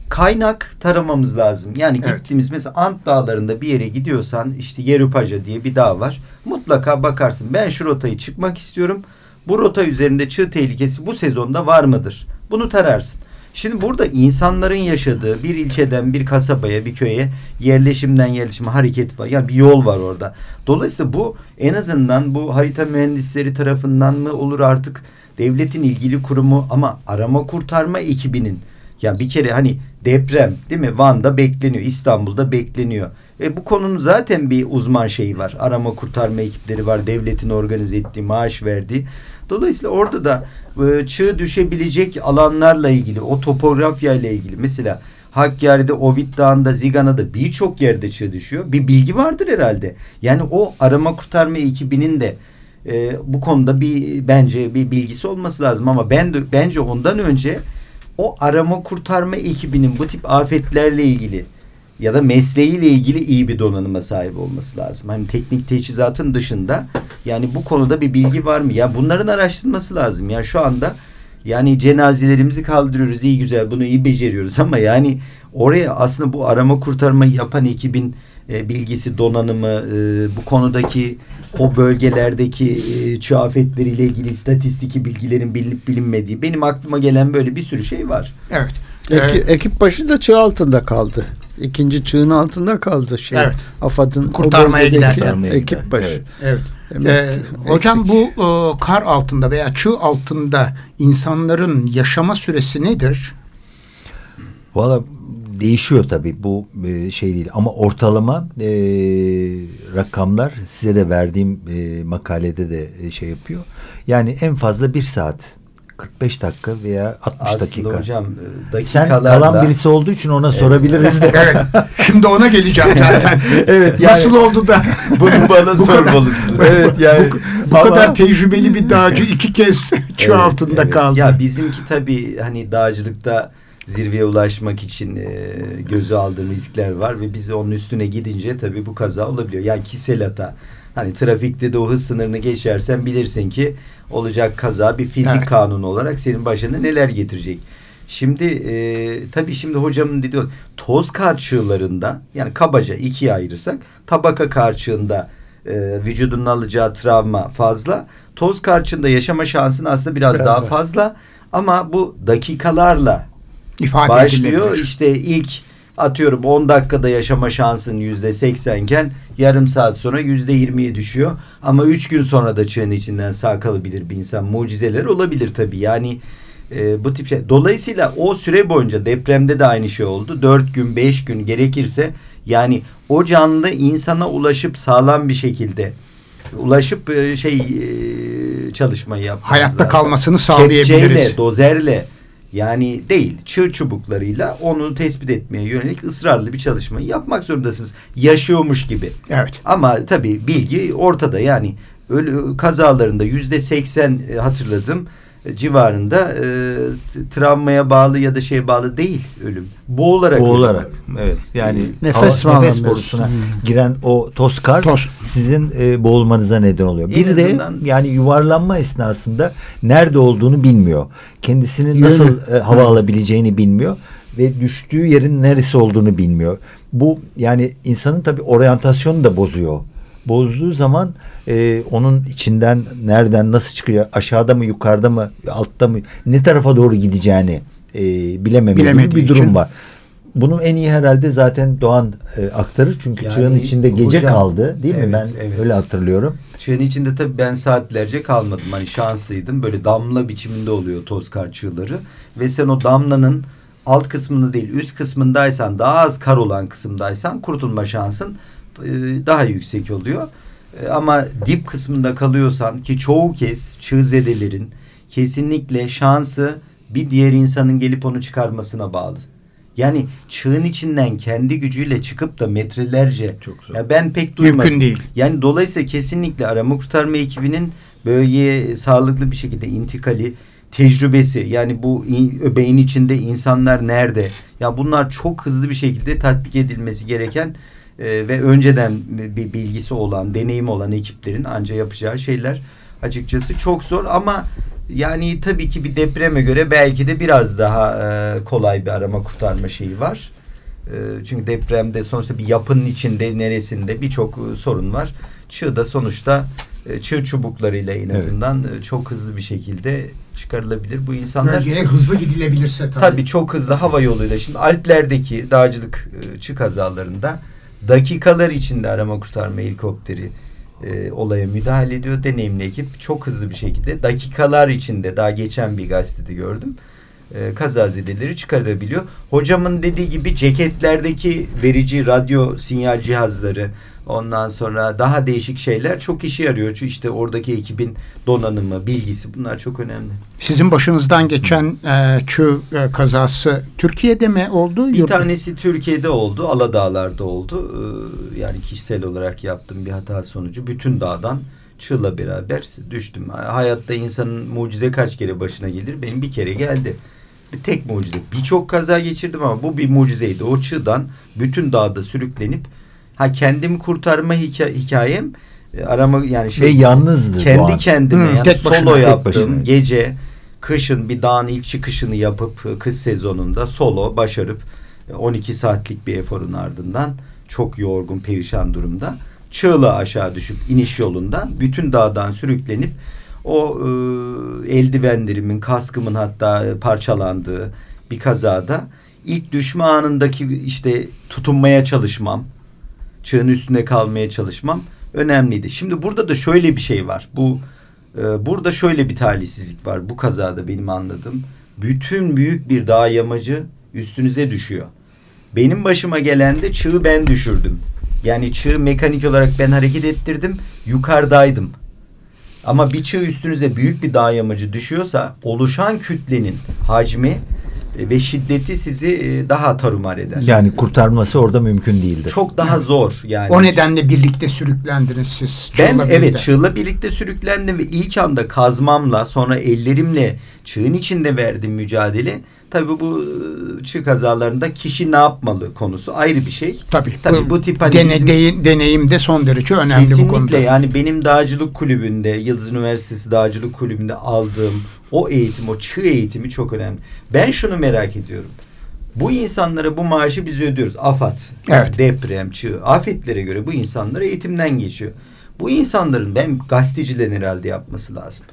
C: kaynak taramamız lazım. Yani evet. gittiğimiz mesela Ant Dağları'nda bir yere gidiyorsan işte Yerupaca diye bir dağ var. Mutlaka bakarsın. Ben şu rotayı çıkmak istiyorum. Bu rota üzerinde çığ tehlikesi bu sezonda var mıdır? Bunu tararsın. Şimdi burada insanların yaşadığı bir ilçeden bir kasabaya, bir köye yerleşimden yerleşime hareket var. Yani bir yol var orada. Dolayısıyla bu en azından bu harita mühendisleri tarafından mı olur artık devletin ilgili kurumu ama arama kurtarma ekibinin yani bir kere hani deprem değil mi? Van'da bekleniyor, İstanbul'da bekleniyor. E bu konunun zaten bir uzman şeyi var. Arama kurtarma ekipleri var. Devletin organize ettiği, maaş verdiği. Dolayısıyla orada da e, çığ düşebilecek alanlarla ilgili, o topografya ile ilgili mesela Hakkari'de, Ovid Dağı'nda, Zigana'da birçok yerde çığ düşüyor. Bir bilgi vardır herhalde. Yani o arama kurtarma ekibinin de e, bu konuda bir bence bir bilgisi olması lazım ama ben de, bence ondan önce o arama kurtarma ekibinin bu tip afetlerle ilgili ya da mesleğiyle ilgili iyi bir donanıma sahip olması lazım. Hani teknik teçhizatın dışında yani bu konuda bir bilgi var mı? Ya bunların araştırması lazım. Ya şu anda yani cenazelerimizi kaldırıyoruz iyi güzel bunu iyi beceriyoruz ama yani oraya aslında bu arama kurtarma yapan ekibin e, bilgisi, donanımı, e, bu konudaki o bölgelerdeki e, çığ afetleriyle ilgili istatistiki bilgilerin bilinip bilinmediği benim aklıma gelen böyle bir sürü şey var.
A: Evet.
E: Eki, ee, ekip başı da çığ altında kaldı. İkinci çığın altında kaldı şey. Evet. AFAD'ın
A: kurtarmaya giderken
E: ekip başı.
A: Evet. evet. Ee, hocam bu e, kar altında veya çığ altında insanların yaşama süresi nedir?
B: Valla değişiyor tabii bu e, şey değil ama ortalama e, rakamlar size de verdiğim e, makalede de e, şey yapıyor. Yani en fazla bir saat 45 dakika veya 60
C: Aslında
B: dakika.
C: Aslında hocam e, dakikalarda...
B: Sen kalan birisi olduğu için ona evet. sorabiliriz de.
A: evet. Şimdi ona geleceğim zaten. evet. Yani, Nasıl oldu da
C: bunu bana sormalısınız.
A: evet yani. Bu, bu ama, kadar tecrübeli bir dağcı iki kez çığ evet, altında evet. kaldı.
C: Ya bizimki tabii hani dağcılıkta zirveye ulaşmak için e, gözü aldığım riskler var ve biz onun üstüne gidince tabii bu kaza olabiliyor. Yani kişisel hata. Hani trafikte de o hız sınırını geçersen bilirsin ki olacak kaza bir fizik evet. kanunu olarak senin başına neler getirecek. Şimdi e, tabii şimdi hocamın dediği toz karçığlarında yani kabaca ikiye ayırırsak tabaka karçığında e, vücudunun alacağı travma fazla. Toz karçığında yaşama şansın aslında biraz, biraz daha var. fazla ama bu dakikalarla ifade başlıyor. İşte ilk atıyorum 10 dakikada yaşama şansın yüzde seksenken yarım saat sonra yüzde yirmiye düşüyor. Ama üç gün sonra da çığın içinden sağ kalabilir bir insan. Mucizeler olabilir tabii. Yani e, bu tip şey. Dolayısıyla o süre boyunca depremde de aynı şey oldu. Dört gün, beş gün gerekirse yani o canlı insana ulaşıp sağlam bir şekilde ulaşıp e, şey e, çalışmayı yapması
A: Hayatta lazım. kalmasını sağlayabiliriz.
C: Kepçeyle, dozerle yani değil çığ çubuklarıyla onu tespit etmeye yönelik ısrarlı bir çalışmayı yapmak zorundasınız. Yaşıyormuş gibi.
A: Evet.
C: Ama tabii bilgi ortada yani ölü kazalarında yüzde seksen e, hatırladım civarında e, travmaya bağlı ya da şeye bağlı değil ölüm. Boğularak.
B: Boğularak. Ölüm. Evet. Yani nefes, hava, nefes borusuna hmm. giren o toz kar toz. sizin e, boğulmanıza neden oluyor. Bir en de azından, yani yuvarlanma esnasında nerede olduğunu bilmiyor. Kendisinin nasıl e, hava alabileceğini bilmiyor ve düştüğü yerin neresi olduğunu bilmiyor. Bu yani insanın tabii oryantasyonu da bozuyor bozduğu zaman e, onun içinden nereden nasıl çıkıyor aşağıda mı yukarıda mı altta mı ne tarafa doğru gideceğini e, bilememediği bir durum için. var. bunu en iyi herhalde zaten Doğan e, aktarır. Çünkü
C: Yani
B: çığın içinde gece
C: hocam,
B: kaldı değil
C: evet,
B: mi? Ben
C: evet.
B: öyle hatırlıyorum.
C: Çığın içinde tabii ben saatlerce kalmadım. Hani şanslıydım. Böyle damla biçiminde oluyor toz kar çığları. Ve sen o damlanın alt kısmında değil üst kısmındaysan daha az kar olan kısımdaysan kurtulma şansın daha yüksek oluyor. E, ama dip kısmında kalıyorsan ki çoğu kez çığ zedelerin kesinlikle şansı bir diğer insanın gelip onu çıkarmasına bağlı. Yani çığın içinden kendi gücüyle çıkıp da metrelerce
D: Çok zor.
C: ya ben pek duymadım.
A: Mümkün değil.
C: Yani dolayısıyla kesinlikle arama kurtarma ekibinin bölgeye sağlıklı bir şekilde intikali tecrübesi yani bu in- öbeğin içinde insanlar nerede ya bunlar çok hızlı bir şekilde tatbik edilmesi gereken e, ve önceden bir bilgisi olan deneyimi olan ekiplerin anca yapacağı şeyler açıkçası çok zor ama yani tabii ki bir depreme göre belki de biraz daha e, kolay bir arama kurtarma şeyi var. E, çünkü depremde sonuçta bir yapının içinde neresinde birçok e, sorun var. Çığ da sonuçta e, çığ çubuklarıyla en
B: Evet.
C: azından e, çok hızlı bir şekilde çıkarılabilir. Bu insanlar
A: Bölgeye hızlı gidilebilirse tabii.
C: tabii çok hızlı hava yoluyla. Şimdi Alplerdeki dağcılık e, çığ kazalarında dakikalar içinde arama kurtarma helikopteri e, olaya müdahale ediyor. Deneyimli ekip çok hızlı bir şekilde dakikalar içinde daha geçen bir gazetede gördüm. E, kazazedeleri çıkarabiliyor. Hocamın dediği gibi ceketlerdeki verici radyo sinyal cihazları ondan sonra daha değişik şeyler çok işe yarıyor. Çünkü işte oradaki ekibin donanımı, bilgisi bunlar çok önemli.
A: Sizin başınızdan geçen e, çığ e, kazası Türkiye'de mi oldu?
C: Bir
A: Yurt-
C: tanesi Türkiye'de oldu, Aladağlar'da oldu. Ee, yani kişisel olarak yaptığım bir hata sonucu bütün dağdan çığla beraber düştüm. Hayatta insanın mucize kaç kere başına gelir? Benim bir kere geldi. Bir tek mucize. Birçok kaza geçirdim ama bu bir mucizeydi. O çığdan bütün dağda sürüklenip ha kendimi kurtarma hikaye, hikayem e, arama yani şey
B: Ve yalnızdı
C: kendi kendime
A: Hı,
C: yani
A: tek başına,
C: solo
A: tek
C: yaptım
B: başına.
C: gece kışın bir dağın ilk çıkışını yapıp e, kış sezonunda solo başarıp e, 12 saatlik bir eforun ardından çok yorgun perişan durumda çığla aşağı düşüp iniş yolunda bütün dağdan sürüklenip o e, eldivenlerimin kaskımın hatta e, parçalandığı bir kazada ilk düşme anındaki işte tutunmaya çalışmam çığın üstünde kalmaya çalışmam önemliydi. Şimdi burada da şöyle bir şey var. Bu e, burada şöyle bir talihsizlik var. Bu kazada benim anladığım. Bütün büyük bir dağ yamacı üstünüze düşüyor. Benim başıma gelen de çığı ben düşürdüm. Yani çığı mekanik olarak ben hareket ettirdim. Yukarıdaydım. Ama bir çığ üstünüze büyük bir dağ yamacı düşüyorsa oluşan kütlenin hacmi ve şiddeti sizi e, daha tarumar eder.
B: Yani kurtarması orada mümkün değildir.
C: Çok daha zor yani.
A: O nedenle birlikte sürüklendiniz siz.
C: Ben
A: Çığla
C: evet
A: birlikte.
C: çığla birlikte sürüklendim ve ilk anda kazmamla sonra ellerimle çığın içinde verdiğim mücadele tabii bu ıı, çığ kazalarında kişi ne yapmalı konusu ayrı bir şey.
A: Tabii.
C: Tabii bu tip hani
A: Dene,
C: bizim-
A: de- deneyim de son derece önemli
C: Kesinlikle
A: bu konuda.
C: yani benim dağcılık kulübünde Yıldız Üniversitesi Dağcılık Kulübü'nde aldığım o eğitim o çığ eğitimi çok önemli. Ben şunu merak ediyorum. Bu insanlara bu maaşı biz ödüyoruz. AFAD,
A: Evet.
C: deprem, çığ, afetlere göre bu insanlar eğitimden geçiyor. Bu insanların ben gazetecilerin herhalde yapması lazım.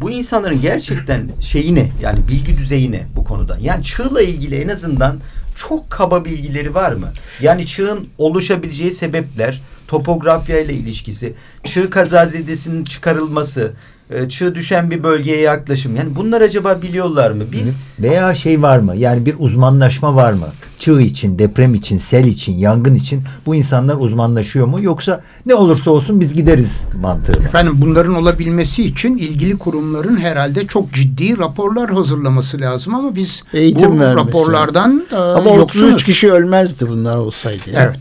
C: Bu insanların gerçekten şeyi ne? Yani bilgi düzeyi ne bu konuda? Yani çığla ilgili en azından çok kaba bilgileri var mı? Yani çığın oluşabileceği sebepler, topografya ile ilişkisi, çığ kazazedesinin çıkarılması, e, çığ düşen bir bölgeye yaklaşım. Yani bunlar acaba biliyorlar mı? Biz
B: Veya şey var mı? Yani bir uzmanlaşma var mı? Çığ için, deprem için, sel için, yangın için bu insanlar uzmanlaşıyor mu? Yoksa ne olursa olsun biz gideriz mantığı mı?
A: Efendim bunların olabilmesi için ilgili kurumların herhalde çok ciddi raporlar hazırlaması lazım ama biz
E: Eğitim
A: bu
E: vermesi.
A: raporlardan e,
E: Ama
A: yoksunuz.
E: 33 kişi ölmezdi bunlar olsaydı. yani.
A: Evet.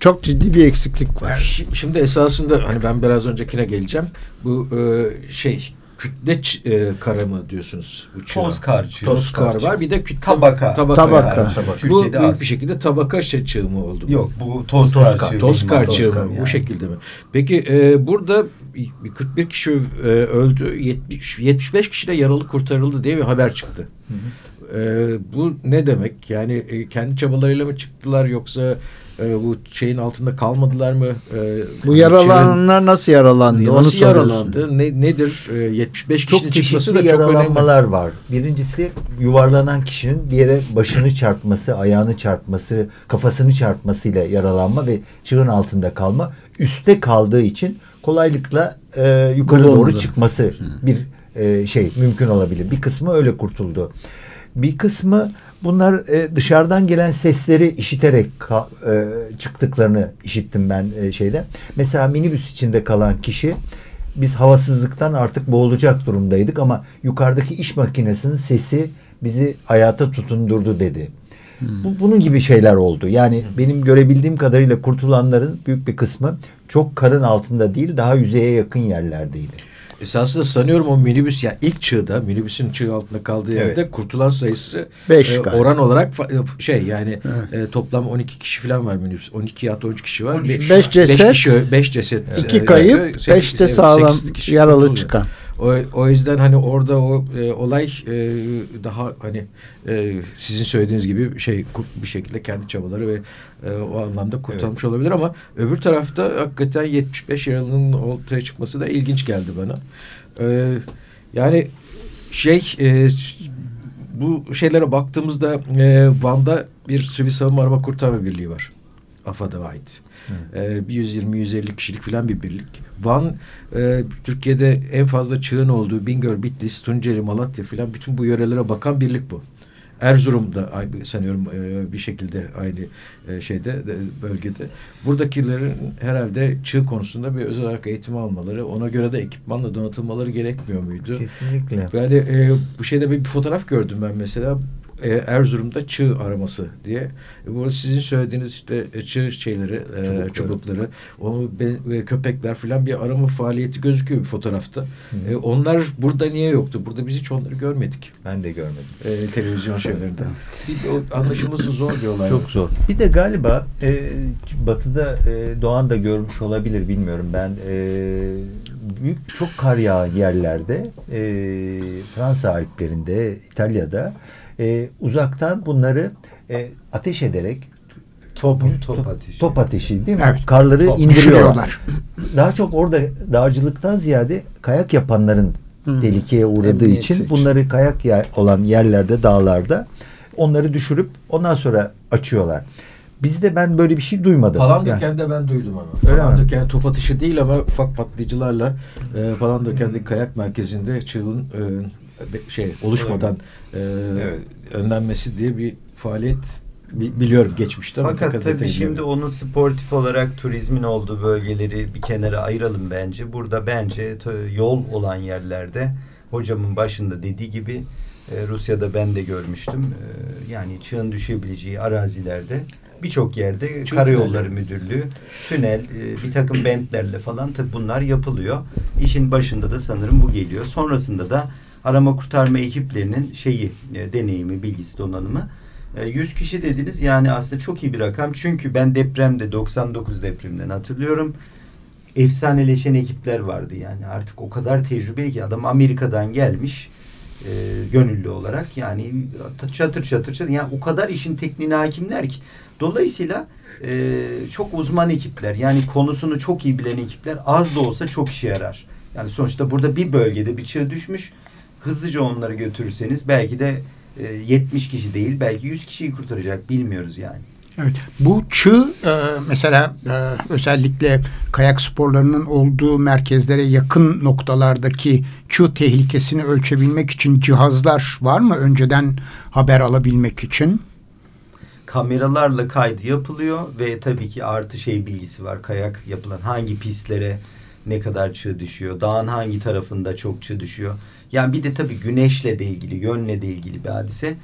E: Çok ciddi bir eksiklik var.
D: Şi- Şimdi esasında hani ben biraz öncekine geleceğim. Bu e, şey kütle e, kara mı diyorsunuz? Bu
C: toz kar.
D: Toz kar var. Bir de kütle
C: Tabaka.
D: Tabaka.
E: Tabaka.
D: yani.
C: Tabaka.
D: Bu
C: Türkiye'de
D: büyük
C: az.
D: bir şekilde tabaka şey çığı mı oldu?
C: Yok bu toz,
B: Toz
C: kar
B: kar.
C: çığı.
D: Toz kar mı?
C: yani.
D: Bu şekilde mi? Peki e, burada bir 41 kişi e, öldü. 70, 75 kişi de yaralı kurtarıldı diye bir haber çıktı. E, bu ne demek? Yani e, kendi çabalarıyla mı çıktılar yoksa e, bu şeyin altında kalmadılar mı? E,
E: Bu yaralananlar nasıl yaralandı? Onu
D: nasıl
E: soruyorsun.
D: yaralandı? Ne, nedir? E, 75 kişinin
B: Çok
D: çıkması da çok önemli.
B: yaralanmalar var. Birincisi yuvarlanan kişinin bir yere başını çarpması, ayağını çarpması, kafasını çarpmasıyla yaralanma ve çığın altında kalma. Üste kaldığı için kolaylıkla e, yukarı
E: Bulundu.
B: doğru çıkması bir e, şey mümkün olabilir. Bir kısmı öyle kurtuldu. Bir kısmı bunlar e, dışarıdan gelen sesleri işiterek ka- e, çıktıklarını işittim ben e, şeyde. Mesela minibüs içinde kalan kişi biz havasızlıktan artık boğulacak durumdaydık ama yukarıdaki iş makinesinin sesi bizi hayata tutundurdu dedi. Bu, bunun gibi şeyler oldu. Yani benim görebildiğim kadarıyla kurtulanların büyük bir kısmı çok karın altında değil daha yüzeye yakın yerlerdeydi.
D: Esasında sanıyorum o minibüs yani ilk çığda minibüsün çığ altında kaldığı
B: Evet.
D: yerde kurtulan sayısı
E: Beş
D: e, oran olarak fa- şey yani e, toplam 12 kişi falan var minibüs. 12 ya da 13 kişi var.
E: 13
D: Be-
E: beş ceset,
D: beş kişi, beş ceset.
E: İki
D: e,
E: kayıp,
D: sekiz-
E: beşte
D: evet,
E: sağlam yaralı
D: kurtuluyor.
E: çıkan.
D: O, o yüzden hani orada o e, olay e, daha hani e, sizin söylediğiniz gibi şey bir şekilde kendi çabaları ve e, o anlamda kurtarmış olabilir ama öbür tarafta hakikaten 75 yaralının ortaya çıkması da ilginç geldi bana. E, yani şey e, bu şeylere baktığımızda e, Van'da bir sivil savunma arama kurtarma birliği var. AFAD'a ait. E, bir 120-150 kişilik falan bir birlik. Van e, Türkiye'de en fazla çığın olduğu Bingöl, Bitlis, Tunceli, Malatya falan bütün bu yörelere bakan birlik bu. Erzurum'da sanıyorum e, bir şekilde aynı e, şeyde de, bölgede. Buradakilerin herhalde çığ konusunda bir özel olarak eğitim almaları, ona göre de ekipmanla donatılmaları gerekmiyor muydu?
B: Kesinlikle.
D: Yani e, bu şeyde bir fotoğraf gördüm ben mesela e, Erzurum'da çığ araması diye. E, bu sizin söylediğiniz işte e, çığ şeyleri, e,
B: Çubukları.
D: çubukları, onu be- e, köpekler falan bir arama faaliyeti gözüküyor bir fotoğrafta. E, onlar burada niye yoktu? Burada biz hiç onları görmedik.
B: Ben de görmedim.
D: E, televizyon şeylerinde. Bir- o anlaşılması zor bir olay.
B: Çok zor. Bir de galiba e, Batı'da e, Doğan da görmüş olabilir bilmiyorum. Ben e, büyük çok kar yağan yerlerde e, Fransa Alplerinde, İtalya'da e, uzaktan bunları e, ateş ederek
C: Top, top ateşi.
B: top ateşi değil mi?
A: Evet.
B: Karları
C: Top.
B: indiriyorlar. Daha çok orada dağcılıktan ziyade kayak yapanların tehlikeye uğradığı
A: Emniyeti
B: için
A: için.
B: bunları kayak yer olan yerlerde, dağlarda onları düşürüp ondan sonra açıyorlar. Bizde ben böyle bir şey duymadım. Yani-
D: Palandöken'de ben duydum ama.
B: Öyle mi?
D: Palandöken top atışı değil ama ufak patlayıcılarla e, Palandöken'deki kayak merkezinde çığın e, şey oluşmadan e,
B: Evet.
D: önlenmesi diye bir faaliyet bi- biliyorum geçmişte.
C: Fakat tabii şimdi onun sportif olarak turizmin olduğu bölgeleri bir kenara ayıralım bence. Burada bence yol olan yerlerde hocamın başında dediği gibi e, Rusya'da ben de görmüştüm. E, yani çığın düşebileceği arazilerde birçok yerde
D: Çok
C: Karayolları Müdürlüğü, tünel, e, bir takım bentlerle falan tabii bunlar yapılıyor. İşin başında da sanırım bu geliyor. Sonrasında da arama kurtarma ekiplerinin şeyi, e, deneyimi, bilgisi, donanımı. E, 100 kişi dediniz yani aslında çok iyi bir rakam. Çünkü ben depremde 99 depreminden hatırlıyorum. Efsaneleşen ekipler vardı yani artık o kadar tecrübeli ki adam Amerika'dan gelmiş e, gönüllü olarak yani çatır çatır çatır yani o kadar işin tekniğine hakimler ki dolayısıyla e, çok uzman ekipler yani konusunu çok iyi bilen ekipler az da olsa çok işe yarar. Yani sonuçta burada bir bölgede bir çığ düşmüş hızlıca onları götürürseniz belki de e, 70 kişi değil belki 100 kişiyi kurtaracak bilmiyoruz yani.
A: Evet. Bu çığ e, mesela e, özellikle kayak sporlarının olduğu merkezlere yakın noktalardaki çığ tehlikesini ölçebilmek için cihazlar var mı önceden haber alabilmek için?
C: kameralarla kaydı yapılıyor ve tabii ki artı şey bilgisi var. Kayak yapılan hangi pistlere ne kadar çığ düşüyor, dağın hangi tarafında çok çığ düşüyor. Yani bir de tabii güneşle de ilgili, yönle de ilgili bir hadise.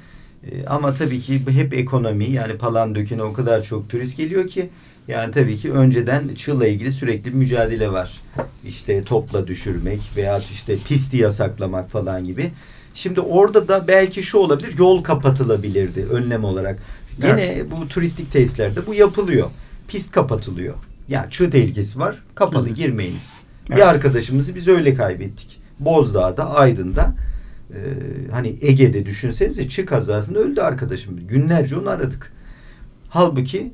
C: Ee, ama tabii ki bu hep ekonomi yani Palandöken'e o kadar çok turist geliyor ki yani tabii ki önceden çığla ilgili sürekli bir mücadele var. İşte topla düşürmek veya işte pisti yasaklamak falan gibi. Şimdi orada da belki şu olabilir yol kapatılabilirdi önlem olarak. Yine bu turistik tesislerde bu yapılıyor. Pist kapatılıyor. Yani çığ tehlikesi var. Kapalı girmeyiniz.
A: Evet.
C: Bir arkadaşımızı biz öyle kaybettik. Bozdağ'da, Aydın'da e, hani Ege'de düşünsenize çığ kazasında öldü arkadaşım. Günlerce onu aradık. Halbuki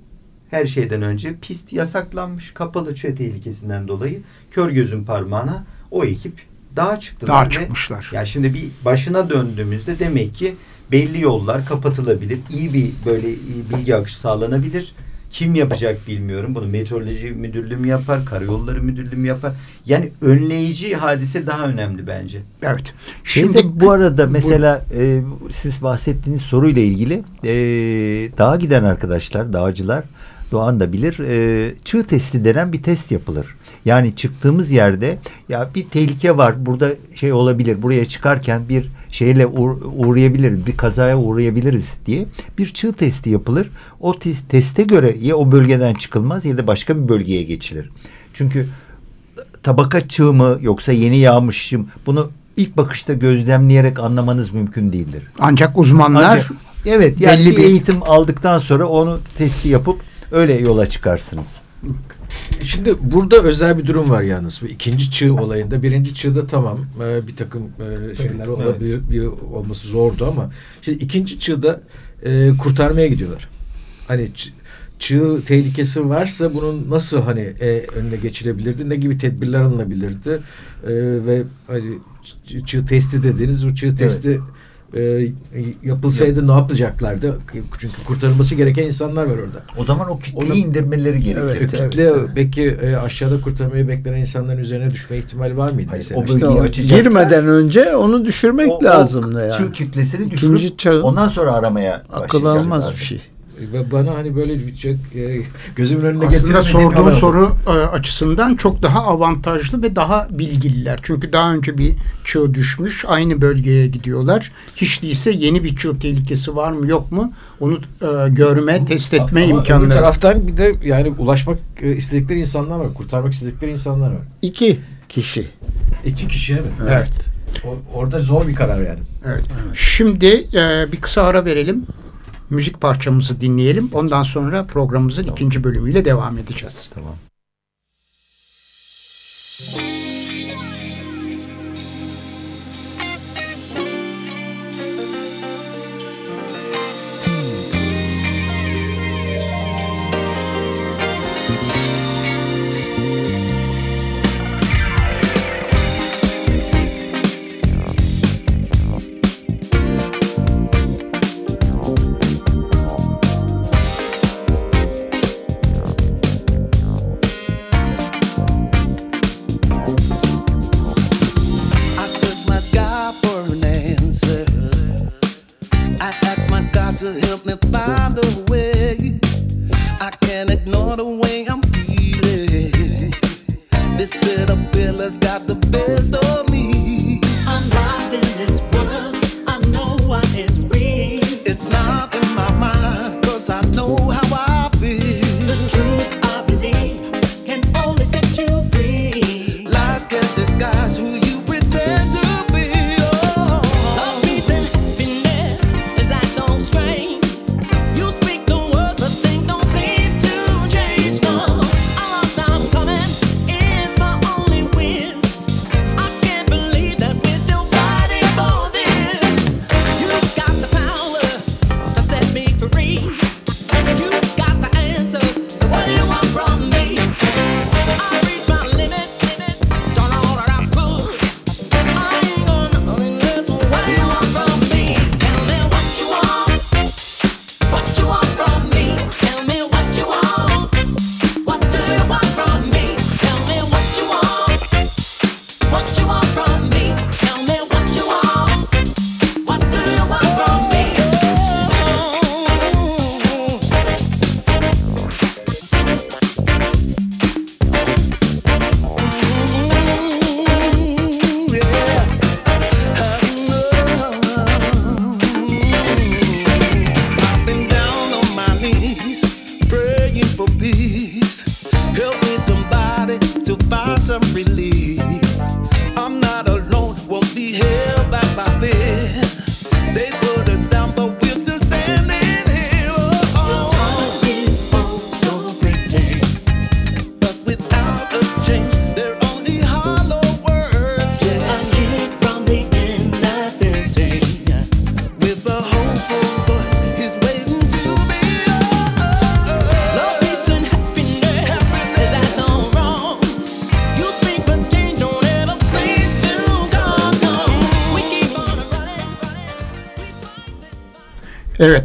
C: her şeyden önce pist yasaklanmış kapalı çöl tehlikesinden dolayı kör gözün parmağına o ekip dağa çıktılar.
A: Dağa çıkmışlar.
C: Ya şimdi bir başına döndüğümüzde demek ki belli yollar kapatılabilir. İyi bir böyle iyi bilgi akışı sağlanabilir. Kim yapacak bilmiyorum. Bunu meteoroloji müdürlüğü mü yapar, karayolları müdürlüğü mü yapar? Yani önleyici hadise daha önemli bence.
A: Evet.
B: Şimdi bu arada mesela e, siz bahsettiğiniz soruyla ilgili e, dağa giden arkadaşlar, dağcılar Doğan da bilir. E, çığ testi denen bir test yapılır. Yani çıktığımız yerde ya bir tehlike var. Burada şey olabilir. Buraya çıkarken bir şeyle uğ- uğrayabiliriz. Bir kazaya uğrayabiliriz diye bir çığ testi yapılır. O te- teste göre ya o bölgeden çıkılmaz ya da başka bir bölgeye geçilir. Çünkü tabaka çığ mı yoksa yeni yağmışım bunu ilk bakışta gözlemleyerek anlamanız mümkün değildir.
A: Ancak uzmanlar
B: Ancak, evet yani bir
A: bir-
B: eğitim aldıktan sonra onu testi yapıp öyle yola çıkarsınız.
D: Şimdi burada özel bir durum var yalnız. Bu ikinci çığ olayında. Birinci çığda tamam e, bir takım e, şeyler olabilir, bir olması zordu ama şimdi ikinci çığda e, kurtarmaya gidiyorlar. Hani çığ tehlikesi varsa bunun nasıl hani e, önüne geçilebilirdi? Ne gibi tedbirler alınabilirdi? E, ve hani çığ testi dediğiniz o çığ testi e, yapılsaydı ne yapacaklardı? Çünkü kurtarılması gereken insanlar var orada.
B: O zaman o kitleyi
D: Onu-
B: indirmeleri gerekir.
A: Evet,
D: kitle belki e, aşağıda kurtarmayı beklenen insanların üzerine düşme ihtimali var mıydı?
B: Hayır,
D: mesela?
B: o
E: İşte
B: bölgeyi
E: o
B: açacaklar.
E: girmeden önce onu düşürmek
B: O- o
E: lazımdı yani.
B: Çığ kütlesini düşürüp
E: çağın
B: ondan sonra aramaya
E: akıl
B: başlayacaklardı.
E: almaz bir şey.
D: Ve bana hani böyle şey, e, gözümün önüne getirmediğim
A: sorduğun soru e, açısından çok daha avantajlı ve daha bilgililer. Çünkü daha önce bir çığ düşmüş, aynı bölgeye gidiyorlar. Hiç değilse yeni bir çığ tehlikesi var mı yok mu onu e, görme, test etme
D: Ama
A: imkanları.
D: taraftan bir de yani ulaşmak e, istedikleri insanlar var. Kurtarmak istedikleri insanlar var.
E: İki kişi.
D: İki kişiye mi?
A: Evet.
D: O- orada zor bir karar yani.
A: Evet. Şimdi e, bir kısa ara verelim. Müzik parçamızı dinleyelim. Ondan sonra programımızın ikinci bölümüyle devam edeceğiz.
B: Tamam.
F: I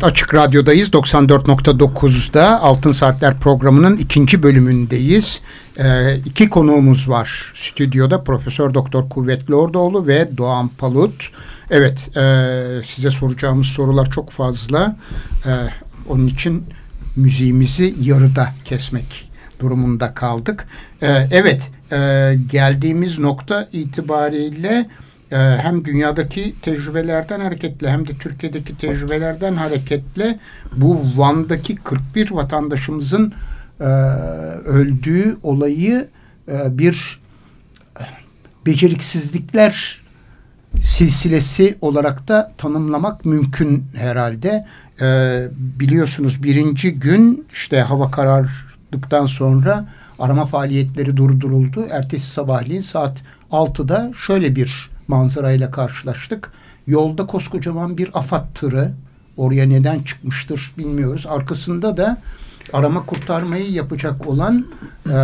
A: Açık Radyo'dayız 94.9'da Altın Saatler programının ikinci bölümündeyiz. Ee, iki konuğumuz var stüdyoda Profesör Doktor Kuvvetli Ordoğlu ve Doğan Palut. Evet e, size soracağımız sorular çok fazla. E, onun için müziğimizi yarıda kesmek durumunda kaldık. E, evet e, geldiğimiz nokta itibariyle hem dünyadaki tecrübelerden hareketle hem de Türkiye'deki tecrübelerden hareketle bu Van'daki 41 vatandaşımızın e, öldüğü olayı e, bir e, beceriksizlikler silsilesi olarak da tanımlamak mümkün herhalde. Ee, biliyorsunuz birinci gün işte hava karardıktan sonra arama faaliyetleri durduruldu. Ertesi sabahleyin saat 6'da şöyle bir manzarayla karşılaştık. Yolda koskocaman bir AFAD tırı oraya neden çıkmıştır bilmiyoruz. Arkasında da arama kurtarmayı yapacak olan e,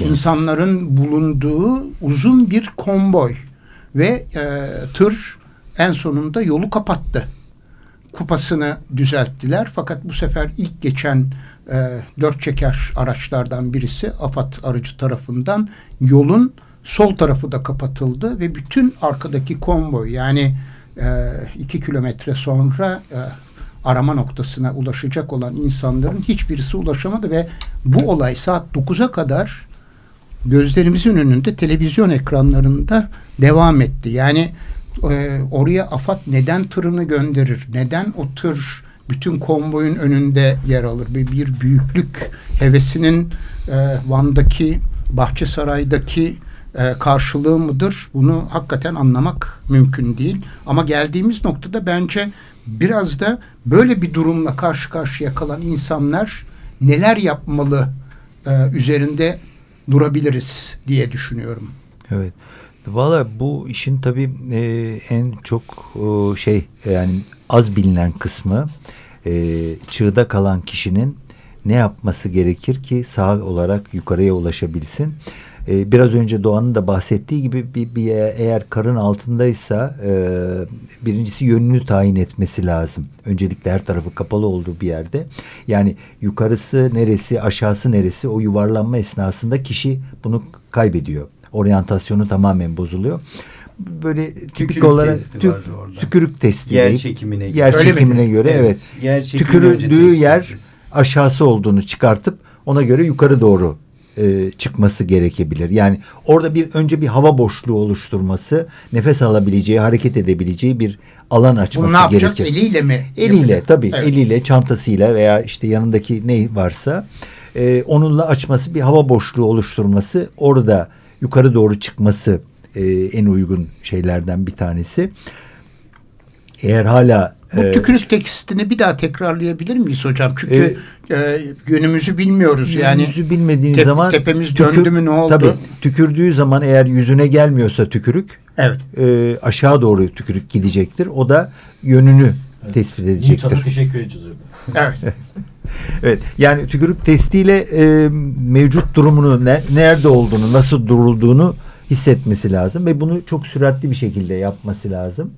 A: insanların bulunduğu uzun bir konvoy ve e, tır en sonunda yolu kapattı. Kupasını düzelttiler fakat bu sefer ilk geçen e, dört çeker araçlardan birisi AFAD aracı tarafından yolun sol tarafı da kapatıldı ve bütün arkadaki konvoy yani e, iki kilometre sonra e, arama noktasına ulaşacak olan insanların hiçbirisi ulaşamadı ve bu olay saat 9'a kadar gözlerimizin önünde televizyon ekranlarında devam etti. Yani e, oraya AFAD neden tırını gönderir? Neden o tır bütün konvoyun önünde yer alır? Bir, bir büyüklük hevesinin e, Van'daki Bahçesaray'daki e, karşılığı mıdır? Bunu hakikaten anlamak mümkün değil. Ama geldiğimiz noktada bence biraz da böyle bir durumla karşı karşıya kalan insanlar neler yapmalı e, üzerinde durabiliriz diye düşünüyorum.
B: Evet. Valla bu işin tabii e, en çok e, şey yani az bilinen kısmı e, çığda kalan kişinin ne yapması gerekir ki sağ olarak yukarıya ulaşabilsin. E, biraz önce Doğan'ın da bahsettiği gibi bir, bir eğer karın altındaysa e, birincisi yönünü tayin etmesi lazım. Öncelikle her tarafı kapalı olduğu bir yerde. Yani yukarısı neresi aşağısı neresi o yuvarlanma esnasında kişi bunu kaybediyor. Oryantasyonu tamamen bozuluyor. Böyle tipik
C: Tükürük
B: olarak
C: testi
B: tü- tükürük testi.
C: Yer
B: deyip-
C: çekimine göre.
B: Yer çekimine göre evet.
C: Yer çekimi önce
B: Tükürüldüğü yer
C: edeceğiz.
B: aşağısı olduğunu çıkartıp ona göre yukarı doğru e, çıkması gerekebilir. Yani orada bir önce bir hava boşluğu oluşturması, nefes alabileceği, hareket edebileceği bir alan
A: Bunu
B: açması
A: ne yapacak?
B: gerekir.
A: Eliyle mi?
B: Eliyle
A: yapacak?
B: tabii
A: Evet.
B: eliyle çantasıyla veya işte yanındaki ne varsa e, onunla açması bir hava boşluğu oluşturması orada yukarı doğru çıkması e, en uygun şeylerden bir tanesi. Eğer hala
A: Bu
B: e,
A: tükürük tekstini bir daha tekrarlayabilir miyiz hocam? Çünkü e, yönümüzü bilmiyoruz. Yani
B: Yüzü bilmediğiniz
A: tep-
B: zaman
A: tepemiz
B: tükür-
A: döndü mü ne oldu?
B: Tabii tükürdüğü zaman eğer yüzüne gelmiyorsa tükürük
A: evet.
B: e, aşağı doğru tükürük gidecektir. O da yönünü tespit edecektir.
D: Newton'a teşekkür edeceğiz.
A: Evet.
B: Evet. Yani tükürük testiyle e, mevcut durumunu ne, nerede olduğunu, nasıl durulduğunu hissetmesi lazım ve bunu çok süratli bir şekilde yapması lazım.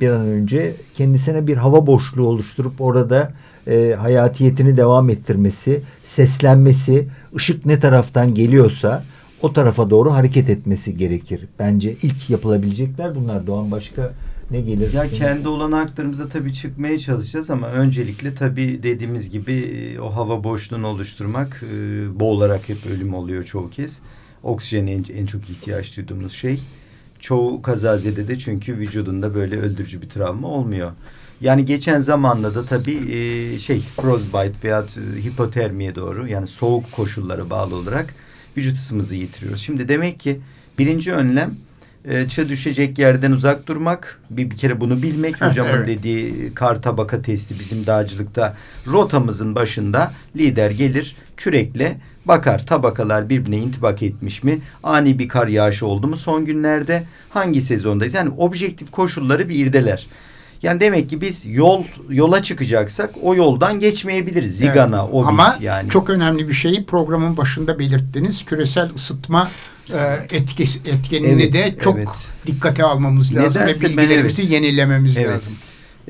B: Bir an önce kendisine bir hava boşluğu oluşturup orada e, hayatiyetini devam ettirmesi, seslenmesi, ışık ne taraftan geliyorsa o tarafa doğru hareket etmesi gerekir. Bence ilk yapılabilecekler bunlar. Doğan başka ne gelir?
C: Ya kendi olanaklarımıza tabii çıkmaya çalışacağız ama öncelikle tabii dediğimiz gibi e, o hava boşluğunu oluşturmak e, boğularak hep ölüm oluyor çoğu kez. Oksijene en, en çok ihtiyaç duyduğumuz şey. Çoğu kazazede de çünkü vücudunda böyle öldürücü bir travma olmuyor. Yani geçen zamanla da tabii e, şey frostbite veya e, hipotermiye doğru yani soğuk koşullara bağlı olarak vücut ısımızı yitiriyoruz. Şimdi demek ki birinci önlem e, çığ düşecek yerden uzak durmak. Bir, bir kere bunu bilmek. Hocamın
A: evet.
C: dediği kar tabaka testi bizim dağcılıkta rotamızın başında lider gelir kürekle bakar tabakalar birbirine intibak etmiş mi? Ani bir kar yağışı oldu mu son günlerde? Hangi sezondayız? Yani objektif koşulları bir irdeler. Yani demek ki biz yol yola çıkacaksak o yoldan geçmeyebiliriz. Zigana,
A: Evet.
C: o
A: Ama
C: yani.
A: çok önemli bir şeyi programın başında belirttiniz. Küresel ısıtma e, etkenini
C: Evet,
A: de çok
C: evet.
A: dikkate almamız lazım
C: Nedense
A: ve
C: ben
A: bilgilerimizi
C: evet.
A: yenilememiz
C: Evet.
A: lazım.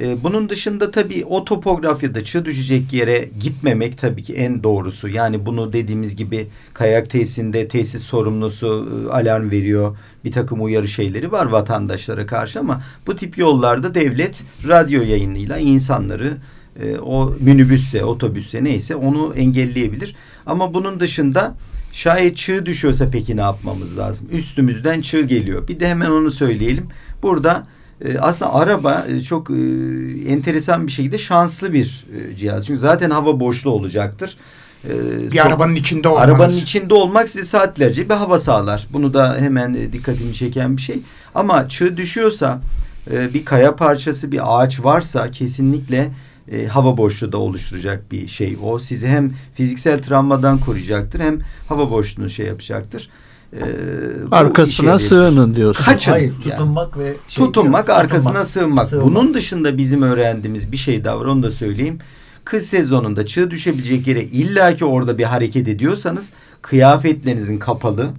C: E, bunun dışında tabii o topografyada çığ düşecek yere gitmemek tabii ki en doğrusu. Yani bunu dediğimiz gibi kayak tesisinde tesis sorumlusu e, alarm veriyor. Bir takım uyarı şeyleri var vatandaşlara karşı ama bu tip yollarda devlet radyo yayınıyla insanları e, o minibüsse, otobüsse neyse onu engelleyebilir. Ama bunun dışında şayet çığ düşüyorsa peki ne yapmamız lazım? Üstümüzden çığ geliyor. Bir de hemen onu söyleyelim. Burada e, aslında araba e, çok e, enteresan bir şekilde şanslı bir e, cihaz. Çünkü zaten hava boşluğu olacaktır. E,
A: Bir
C: so-
A: arabanın içinde olmanız.
C: Arabanın içinde olmak size saatlerce bir hava sağlar. Bunu da hemen e, dikkatimi çeken bir şey. Ama çığ düşüyorsa e, bir kaya parçası, bir ağaç varsa kesinlikle e, hava boşluğu da oluşturacak bir şey. O sizi hem fiziksel travmadan koruyacaktır hem hava boşluğunu şey yapacaktır. E,
E: Arkasına sığının diyorsun.
C: Kaçın.
B: Hayır
C: yani.
B: tutunmak ve şey,
C: Tutunmak, arkasına sığınmak.
B: Sığınmak.
C: Bunun dışında bizim öğrendiğimiz bir şey daha var. Onu da söyleyeyim. Kış sezonunda çığ düşebilecek yere illaki orada bir hareket ediyorsanız kıyafetlerinizin kapalı,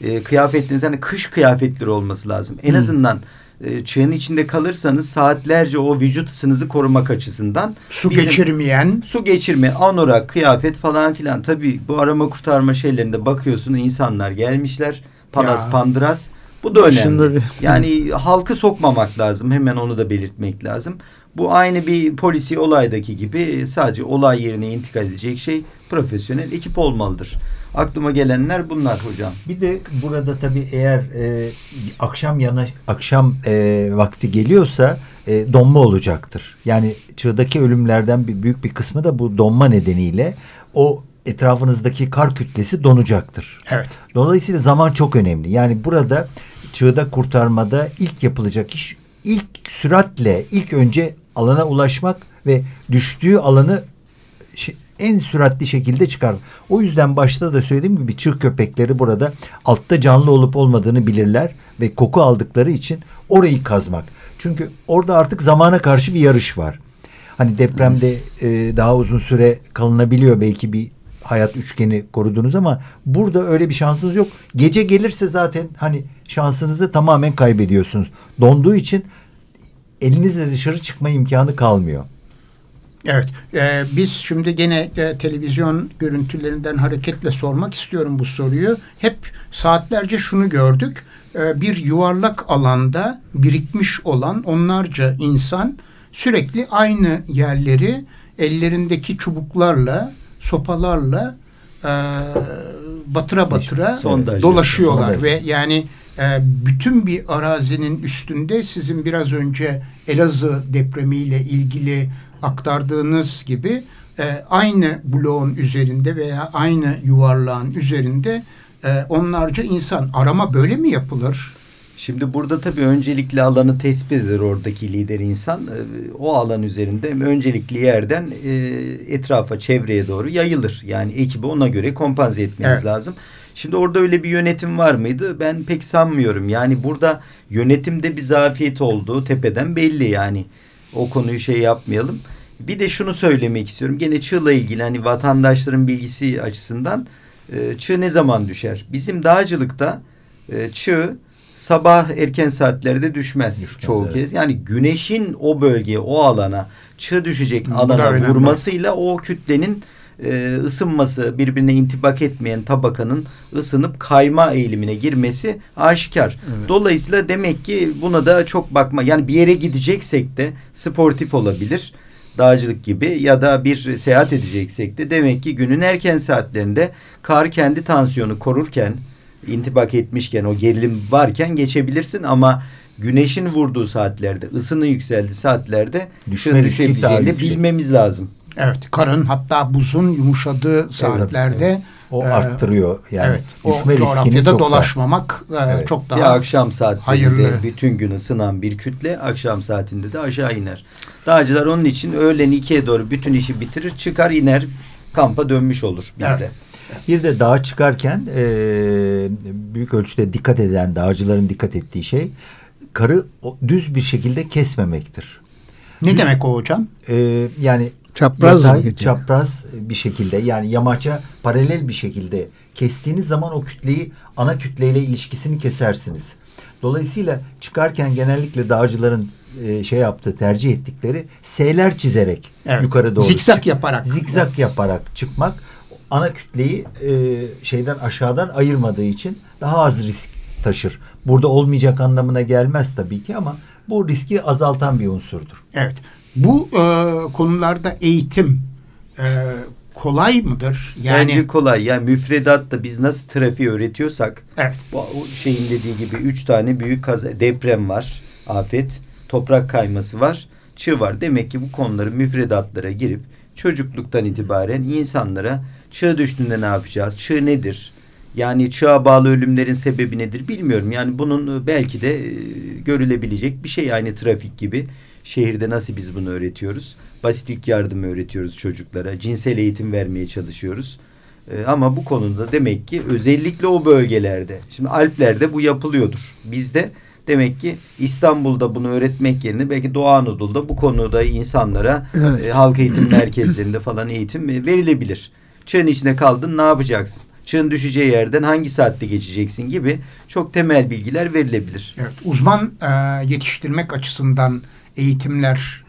C: e, kıyafetleriniz hani kış kıyafetleri olması lazım. En azından e, çığın içinde kalırsanız saatlerce o vücut ısınızı korumak açısından
A: Su
C: bizim-
A: geçirmeyen
C: su geçirme, anorak, kıyafet falan filan. Tabii bu arama kurtarma şeylerinde bakıyorsun insanlar gelmişler. Palas
A: Ya.
C: pandras. Bu da önemli.
E: bir-
C: Yani halkı sokmamak lazım. Hemen onu da belirtmek lazım. Bu aynı bir polisi olaydaki gibi sadece olay yerine intikal edecek şey profesyonel ekip olmalıdır. Aklıma gelenler bunlar hocam.
B: Bir de burada tabii eğer e, akşam yana akşam e, vakti geliyorsa e, donma olacaktır. Yani çığdaki ölümlerden bir büyük bir kısmı da bu donma nedeniyle o etrafınızdaki kar kütlesi donacaktır.
A: evet.
B: Dolayısıyla zaman çok önemli. Yani burada çığda kurtarmada ilk yapılacak iş ilk süratle ilk önce alana ulaşmak ve düştüğü alanı en süratli şekilde çıkar. O yüzden başta da söylediğim gibi çığ köpekleri burada altta canlı olup olmadığını bilirler ve koku aldıkları için orayı kazmak. Çünkü orada artık zamana karşı bir yarış var. Hani depremde e, daha uzun süre kalınabiliyor belki bir hayat üçgeni korudunuz ama burada öyle bir şansınız yok. Gece gelirse zaten hani şansınızı tamamen kaybediyorsunuz. Donduğu için elinizle dışarı çıkma imkanı kalmıyor.
A: Evet. Ee, biz şimdi gene e, televizyon görüntülerinden hareketle sormak istiyorum bu soruyu. Hep saatlerce şunu gördük. Ee, bir yuvarlak alanda birikmiş olan onlarca insan sürekli aynı yerleri ellerindeki çubuklarla, sopalarla e, batıra batıra
C: Sondaj
A: dolaşıyorlar
B: yapıyor,
A: ve yani e, bütün bir arazinin üstünde sizin biraz önce Elazığ depremiyle ilgili aktardığınız gibi e, aynı bloğun üzerinde veya aynı yuvarlağın üzerinde e, onlarca insan arama böyle mi yapılır?
C: Şimdi burada tabii öncelikli alanı tespit eder oradaki lider insan. O alan üzerinde öncelikli yerden etrafa, çevreye doğru yayılır. Yani ekibi ona göre kompanze etmeniz
A: Evet.
C: lazım. Şimdi orada öyle bir yönetim var mıydı? Ben pek sanmıyorum. Yani burada yönetimde bir zafiyet olduğu tepeden belli yani. O konuyu şey yapmayalım. Bir de şunu söylemek istiyorum. Gene çığla ilgili hani vatandaşların bilgisi açısından e, çığ ne zaman düşer? Bizim dağcılıkta e, çığ sabah erken saatlerde düşmez,
B: Düşmez,
C: çoğu
B: evet.
C: kez. Yani güneşin o bölgeye, o alana çığ düşecek
A: da
C: alana
A: önemli.
C: vurmasıyla o kütlenin e, ısınması, birbirine intibak etmeyen tabakanın ısınıp kayma eğilimine girmesi aşikar. Dolayısıyla demek ki buna da çok bakma. Yani bir yere gideceksek de sportif olabilir. Dağcılık gibi ya da bir seyahat edeceksek de demek ki günün erken saatlerinde kar kendi tansiyonu korurken intibak etmişken o gerilim varken geçebilirsin ama güneşin vurduğu saatlerde ısının yükseldiği saatlerde
B: Düşme
C: düşebileceğini bilmemiz lazım.
A: Evet, karın hatta buzun yumuşadığı saatlerde
B: evet. O
A: e,
B: arttırıyor yani
A: evet, o
B: düşme riskini
A: coğrafyada
B: çok
A: dolaşmamak e,
B: Evet.
A: çok daha
C: akşam saatlerinde
A: hayırlı.
C: bütün gün ısınan bir kütle akşam saatinde de aşağı iner. Dağcılar onun için öğlen ikiye doğru bütün işi bitirir çıkar iner kampa dönmüş olur bizde.
A: Evet.
B: Bir de dağa çıkarken e, büyük ölçüde dikkat eden dağcıların dikkat ettiği şey karı o- düz bir şekilde kesmemektir.
A: Ne demek o hocam?
B: E, yani
E: Çapraz mı
B: yatay,
E: geçiyor?
B: çapraz bir şekilde yani yamaça paralel bir şekilde kestiğiniz zaman o kütleyi ana kütleyle ilişkisini kesersiniz. Dolayısıyla çıkarken genellikle dağcıların e, şey yaptığı, tercih ettikleri S'ler çizerek
A: Evet.
B: yukarı doğru
A: Zikzak
B: çık-
A: yaparak.
B: zikzak yaparak çıkmak ana kütleyi e, şeyden aşağıdan ayırmadığı için daha az risk taşır. Burada olmayacak anlamına gelmez tabii ki ama bu riski azaltan bir unsurdur.
A: Evet. Bu e, konularda eğitim e, kolay mıdır? Yani
C: Bence kolay. Yani müfredatta biz nasıl trafiği öğretiyorsak
A: evet.
C: bu o şeyin dediği gibi üç tane büyük kaza, deprem var, afet, toprak kayması var, çığ var. Demek ki bu konuları müfredatlara girip çocukluktan itibaren insanlara çığ düştüğünde ne yapacağız? Çığ nedir? Yani çığa bağlı ölümlerin sebebi nedir bilmiyorum. Yani bunun e, belki de e, görülebilecek bir şey. Aynı trafik gibi. Şehirde nasıl biz bunu öğretiyoruz? Basit ilk yardımı öğretiyoruz çocuklara. Cinsel eğitim vermeye çalışıyoruz. E, ama bu konuda demek ki özellikle o bölgelerde. Şimdi Alplerde bu yapılıyordur. Bizde demek ki İstanbul'da bunu öğretmek yerine belki Doğu Anadolu'da bu konuda insanlara
E: Evet.
C: e, halk eğitim merkezlerinde falan eğitim verilebilir. Çığın içine kaldın ne yapacaksın? Çığın düşeceği yerden hangi saatte geçeceksin gibi çok temel bilgiler verilebilir.
A: Evet. Uzman e, yetiştirmek açısından eğitimler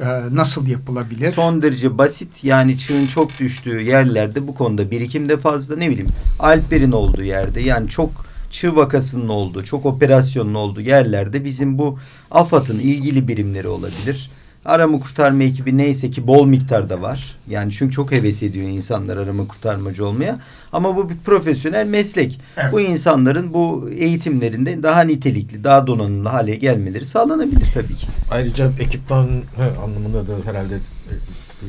A: e, nasıl yapılabilir?
C: Son derece basit yani çığın çok düştüğü yerlerde bu konuda birikim de fazla ne bileyim Alplerin olduğu yerde yani çok çığ vakasının olduğu çok operasyonun olduğu yerlerde bizim bu AFAD'ın ilgili birimleri olabilir. Arama kurtarma ekibi neyse ki bol miktarda var. Yani çünkü çok heves ediyor insanlar arama kurtarmacı olmaya. Ama bu bir profesyonel meslek.
A: Evet.
C: Bu insanların bu eğitimlerinde daha nitelikli, daha donanımlı hale gelmeleri sağlanabilir tabii ki.
D: Ayrıca ekipman he, anlamında da herhalde e, e,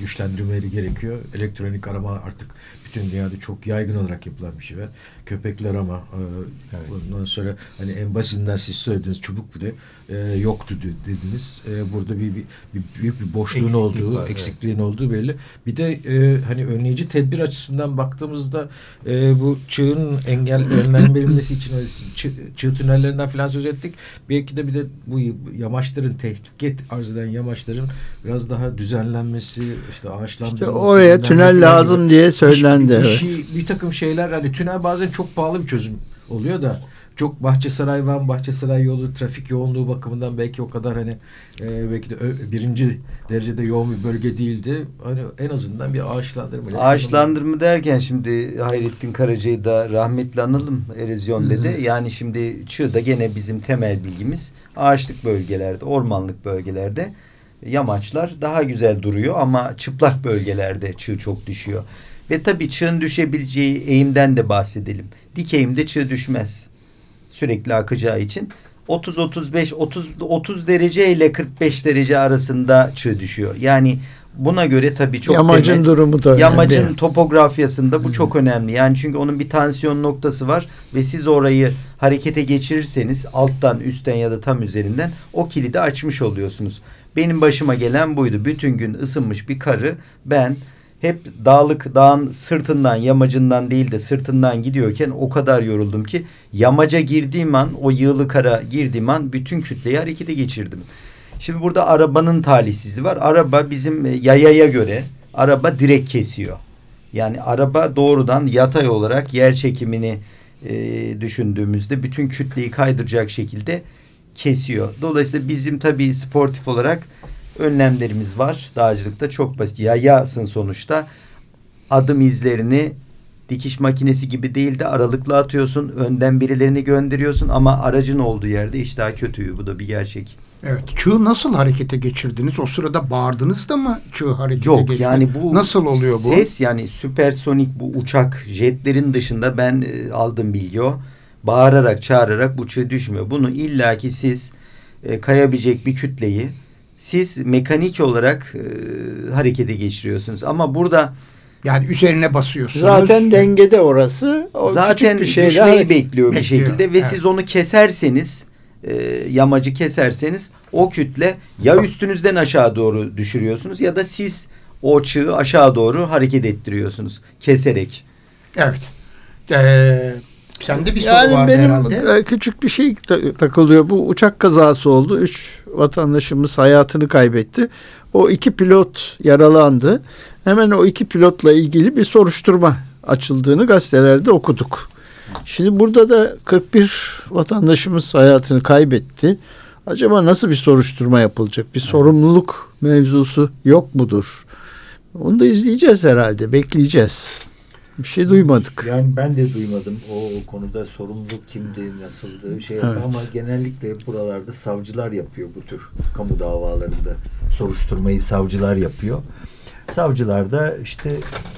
D: güçlendirmeleri gerekiyor. Elektronik arama artık bütün dünyada çok yaygın olarak yapılan bir şey ve köpekler ama e, ondan sonra hani en basitinden siz söylediğiniz çubuk bile e, yoktu de- dediniz. E, burada bir, bir, bir büyük bir boşluğun
B: Eksiklik
D: olduğu,
B: var, evet.
D: eksikliğin olduğu belli. Bir de e, hani önleyici tedbir açısından baktığımızda e, bu çığın engel önlenmesi için o çığ, çığ tünellerinden falan söz ettik. Belki de bir de bu yamaçların tehdit arz eden yamaçların biraz daha düzenlenmesi, işte ağaçlandırılması.
E: İşte oraya
D: falan
E: lazım
D: gibi
E: diye
D: bir-
E: söylendi,
D: bir,
E: evet.
D: şey, bir takım şeyler hani tünel bazen çok pahalı bir çözüm oluyor da çok Bahçesaray Van Bahçesaray yolu trafik yoğunluğu bakımından belki o kadar hani e, belki de ö- birinci derecede yoğun bir bölge değildi. Hani en azından bir ağaçlandırma.
C: Ağaçlandırma derken şimdi Hayrettin Karaca'yı da rahmetli analım erozyon dedi. Yani şimdi Çığ'da gene bizim temel bilgimiz ağaçlık bölgelerde, ormanlık bölgelerde yamaçlar daha güzel duruyor ama çıplak bölgelerde çığ çok düşüyor. Ve tabii çığın düşebileceği eğimden de bahsedelim. Dik eğimde çığ düşmez. Sürekli akacağı için 30 35 30 30 derece ile 45 derece arasında çığ düşüyor. Yani buna göre tabii çok
E: Yamacın
C: temel-
E: durumu da önemli.
C: Yamacın topografyasında bu çok önemli. Yani çünkü onun bir tansiyon noktası var ve siz orayı harekete geçirirseniz alttan, üstten ya da tam üzerinden o kilidi açmış oluyorsunuz. Benim başıma gelen buydu. Bütün gün ısınmış bir karı ben hep dağlık dağın sırtından yamacından değil de sırtından gidiyorken o kadar yoruldum ki yamaca girdiğim an o yığılı kara girdiğim an bütün kütleyi harekete geçirdim. Şimdi burada arabanın talihsizliği var. Araba bizim e, yayaya göre araba direkt kesiyor. Yani araba doğrudan yatay olarak yer çekimini e, düşündüğümüzde bütün kütleyi kaydıracak şekilde kesiyor. Dolayısıyla bizim tabii sportif olarak önlemlerimiz var. Dağcılıkta çok basit. Yayasın sonuçta. Adım izlerini dikiş makinesi gibi değil de aralıklı atıyorsun. Önden birilerini gönderiyorsun ama aracın olduğu yerde iş daha kötü. Bu da bir gerçek.
A: Evet. Çığ nasıl harekete geçirdiniz? O sırada bağırdınız da mı çığ harekete
C: Yok
A: geçti?
C: yani bu
A: nasıl oluyor bu?
C: Ses yani süpersonik bu uçak jetlerin dışında ben e, aldım bilgi o. Bağırarak çağırarak bu çığ düşmüyor. Bunu illaki siz e, kayabilecek bir kütleyi siz mekanik olarak e, harekete geçiriyorsunuz. Ama burada
A: Yani üzerine basıyorsunuz.
E: Zaten dengede orası. O
C: zaten
E: bir şeyle
C: düşmeyi bekliyor bir
A: Bekliyor,
C: şekilde ve
A: evet.
C: siz onu keserseniz e, yamacı keserseniz o kütle ya üstünüzden aşağı doğru düşürüyorsunuz ya da siz o çığı aşağı doğru hareket ettiriyorsunuz keserek.
A: Evet. Ee, sende bir soru
E: Yani
A: vardı
E: benim
A: herhalde.
E: küçük bir şey ta- takılıyor. Bu uçak kazası oldu. Üç vatandaşımız hayatını kaybetti. O iki pilot yaralandı. Hemen o iki pilotla ilgili bir soruşturma açıldığını gazetelerde okuduk. Şimdi burada da 41 vatandaşımız hayatını kaybetti. Acaba nasıl bir soruşturma yapılacak? Bir sorumluluk mevzusu yok mudur? Onu da izleyeceğiz herhalde. Bekleyeceğiz. Bir şey duymadık.
B: Yani ben de duymadım o, o konuda sorumluluk kimdi, nasıldı şey
E: Evet.
B: ama genellikle buralarda savcılar yapıyor bu tür kamu davalarında. Soruşturmayı savcılar yapıyor. Savcılar da işte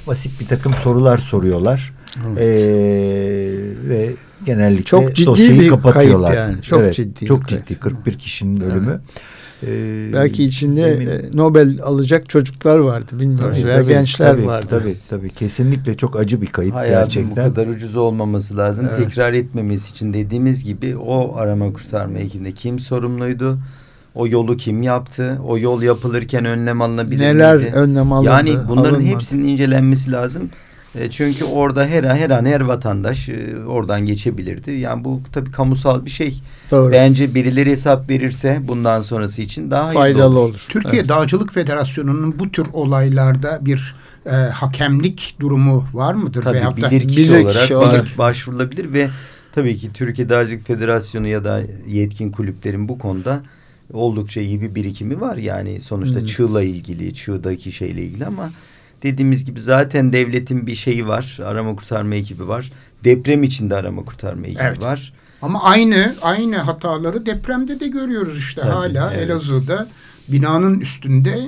B: basit bir takım sorular soruyorlar. Ee, ve genellikle
E: Çok ciddi
B: dosyayı
E: bir
B: kapatıyorlar.
E: kayıp yani. Çok
B: Evet,
E: ciddi
B: Çok
E: kayıp.
B: ciddi. 41 kişinin ölümü. Ee,
E: Belki içinde
B: emin-
E: e, Nobel alacak çocuklar vardı bilmiyoruz.
B: Tabii,
E: Veya
B: tabii,
E: gençler
B: tabii,
E: vardı.
B: Tabii tabii. Kesinlikle çok acı bir kayıp
C: Hayatın
B: gerçekten.
C: bu kadar ucuz olmaması lazım.
E: Evet.
C: Tekrar etmemesi için dediğimiz gibi o arama kurtarma ekibinde kim sorumluydu? O yolu kim yaptı? O yol yapılırken önlem alınabilir
E: Neler
C: miydi?
E: önlem alındı?
C: Yani bunların
E: alınmadı?
C: hepsinin incelenmesi lazım. E, çünkü orada her an her an her vatandaş e, oradan geçebilirdi. Yani bu tabii kamusal bir şey.
E: Doğru.
C: Bence birileri hesap verirse bundan sonrası için daha
E: faydalı
C: olur.
E: olur.
A: Türkiye Dağcılık Federasyonu'nun bu tür olaylarda bir e, hakemlik durumu var mıdır?
C: Tabii
A: Veyahut da-
C: bilir kişi
E: bilir
C: olarak
E: kişi olarak.
C: başvurulabilir ve tabii ki Türkiye Dağcılık Federasyonu ya da yetkin kulüplerin bu konuda oldukça iyi bir birikimi var. Yani sonuçta
E: Hmm.
C: çığla ilgili, çığdaki şeyle ilgili ama dediğimiz gibi zaten devletin bir şeyi var. Arama kurtarma ekibi var. Deprem içinde arama kurtarma ekibi
A: Evet.
C: var.
A: Ama aynı aynı hataları depremde de görüyoruz işte
C: Tabii,
A: hala
C: evet.
A: Elazığ'da binanın üstünde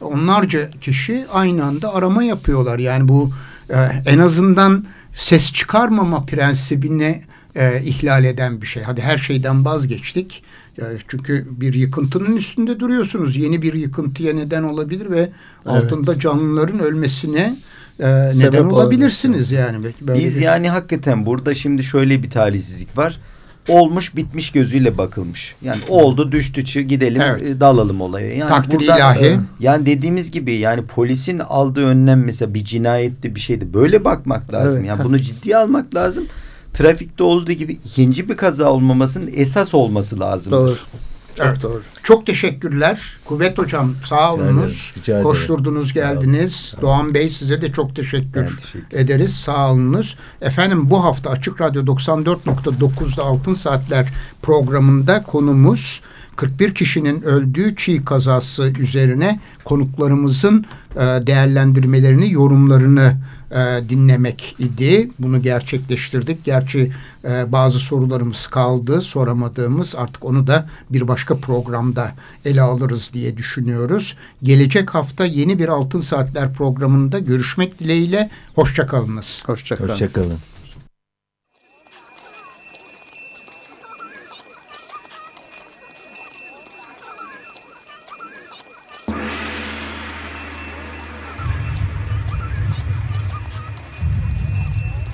A: onlarca kişi aynı anda arama yapıyorlar. Yani bu e, en azından ses çıkarmama prensibini e, ihlal eden bir şey. Hadi her şeyden vazgeçtik. E, çünkü bir yıkıntının üstünde duruyorsunuz. Yeni bir yıkıntıya neden olabilir ve altında canlıların ölmesine e, neden olabilirsiniz yani. Böyle
C: Biz
A: bir-
C: yani hakikaten burada şimdi şöyle bir talihsizlik var. Olmuş bitmiş gözüyle bakılmış. Yani oldu düştü gidelim
A: Evet.
C: e, dalalım olaya. Yani
A: Takdir ilahi.
C: e, Yani dediğimiz gibi yani polisin aldığı önlem mesela bir cinayette bir şeydi. Böyle bakmak lazım.
E: Evet.
C: Yani bunu ciddiye almak lazım. Trafikte olduğu gibi ikinci bir kaza olmamasının esas olması lazım.
E: Doğru. Çok
A: Evet.
E: doğru.
A: Çok teşekkürler. Kuvvet Hocam sağ
B: Rica
A: olunuz.
B: rica ederim.
A: Koşturdunuz geldiniz. Doğan Bey size de çok teşekkür,
C: Ben teşekkür
A: ederiz. Sağ olunuz. Efendim bu hafta Açık Radyo 94.9'da Altın Saatler programında konumuz 41 kişinin öldüğü çiğ kazası üzerine konuklarımızın e, değerlendirmelerini, yorumlarını e, dinlemek idi. Bunu gerçekleştirdik. Gerçi e, bazı sorularımız kaldı, soramadığımız. Artık onu da bir başka programda ele alırız diye düşünüyoruz. Gelecek hafta yeni bir Altın Saatler programında görüşmek dileğiyle. Hoşçakalınız.
E: Hoşçakalın.
B: Hoşçakalın.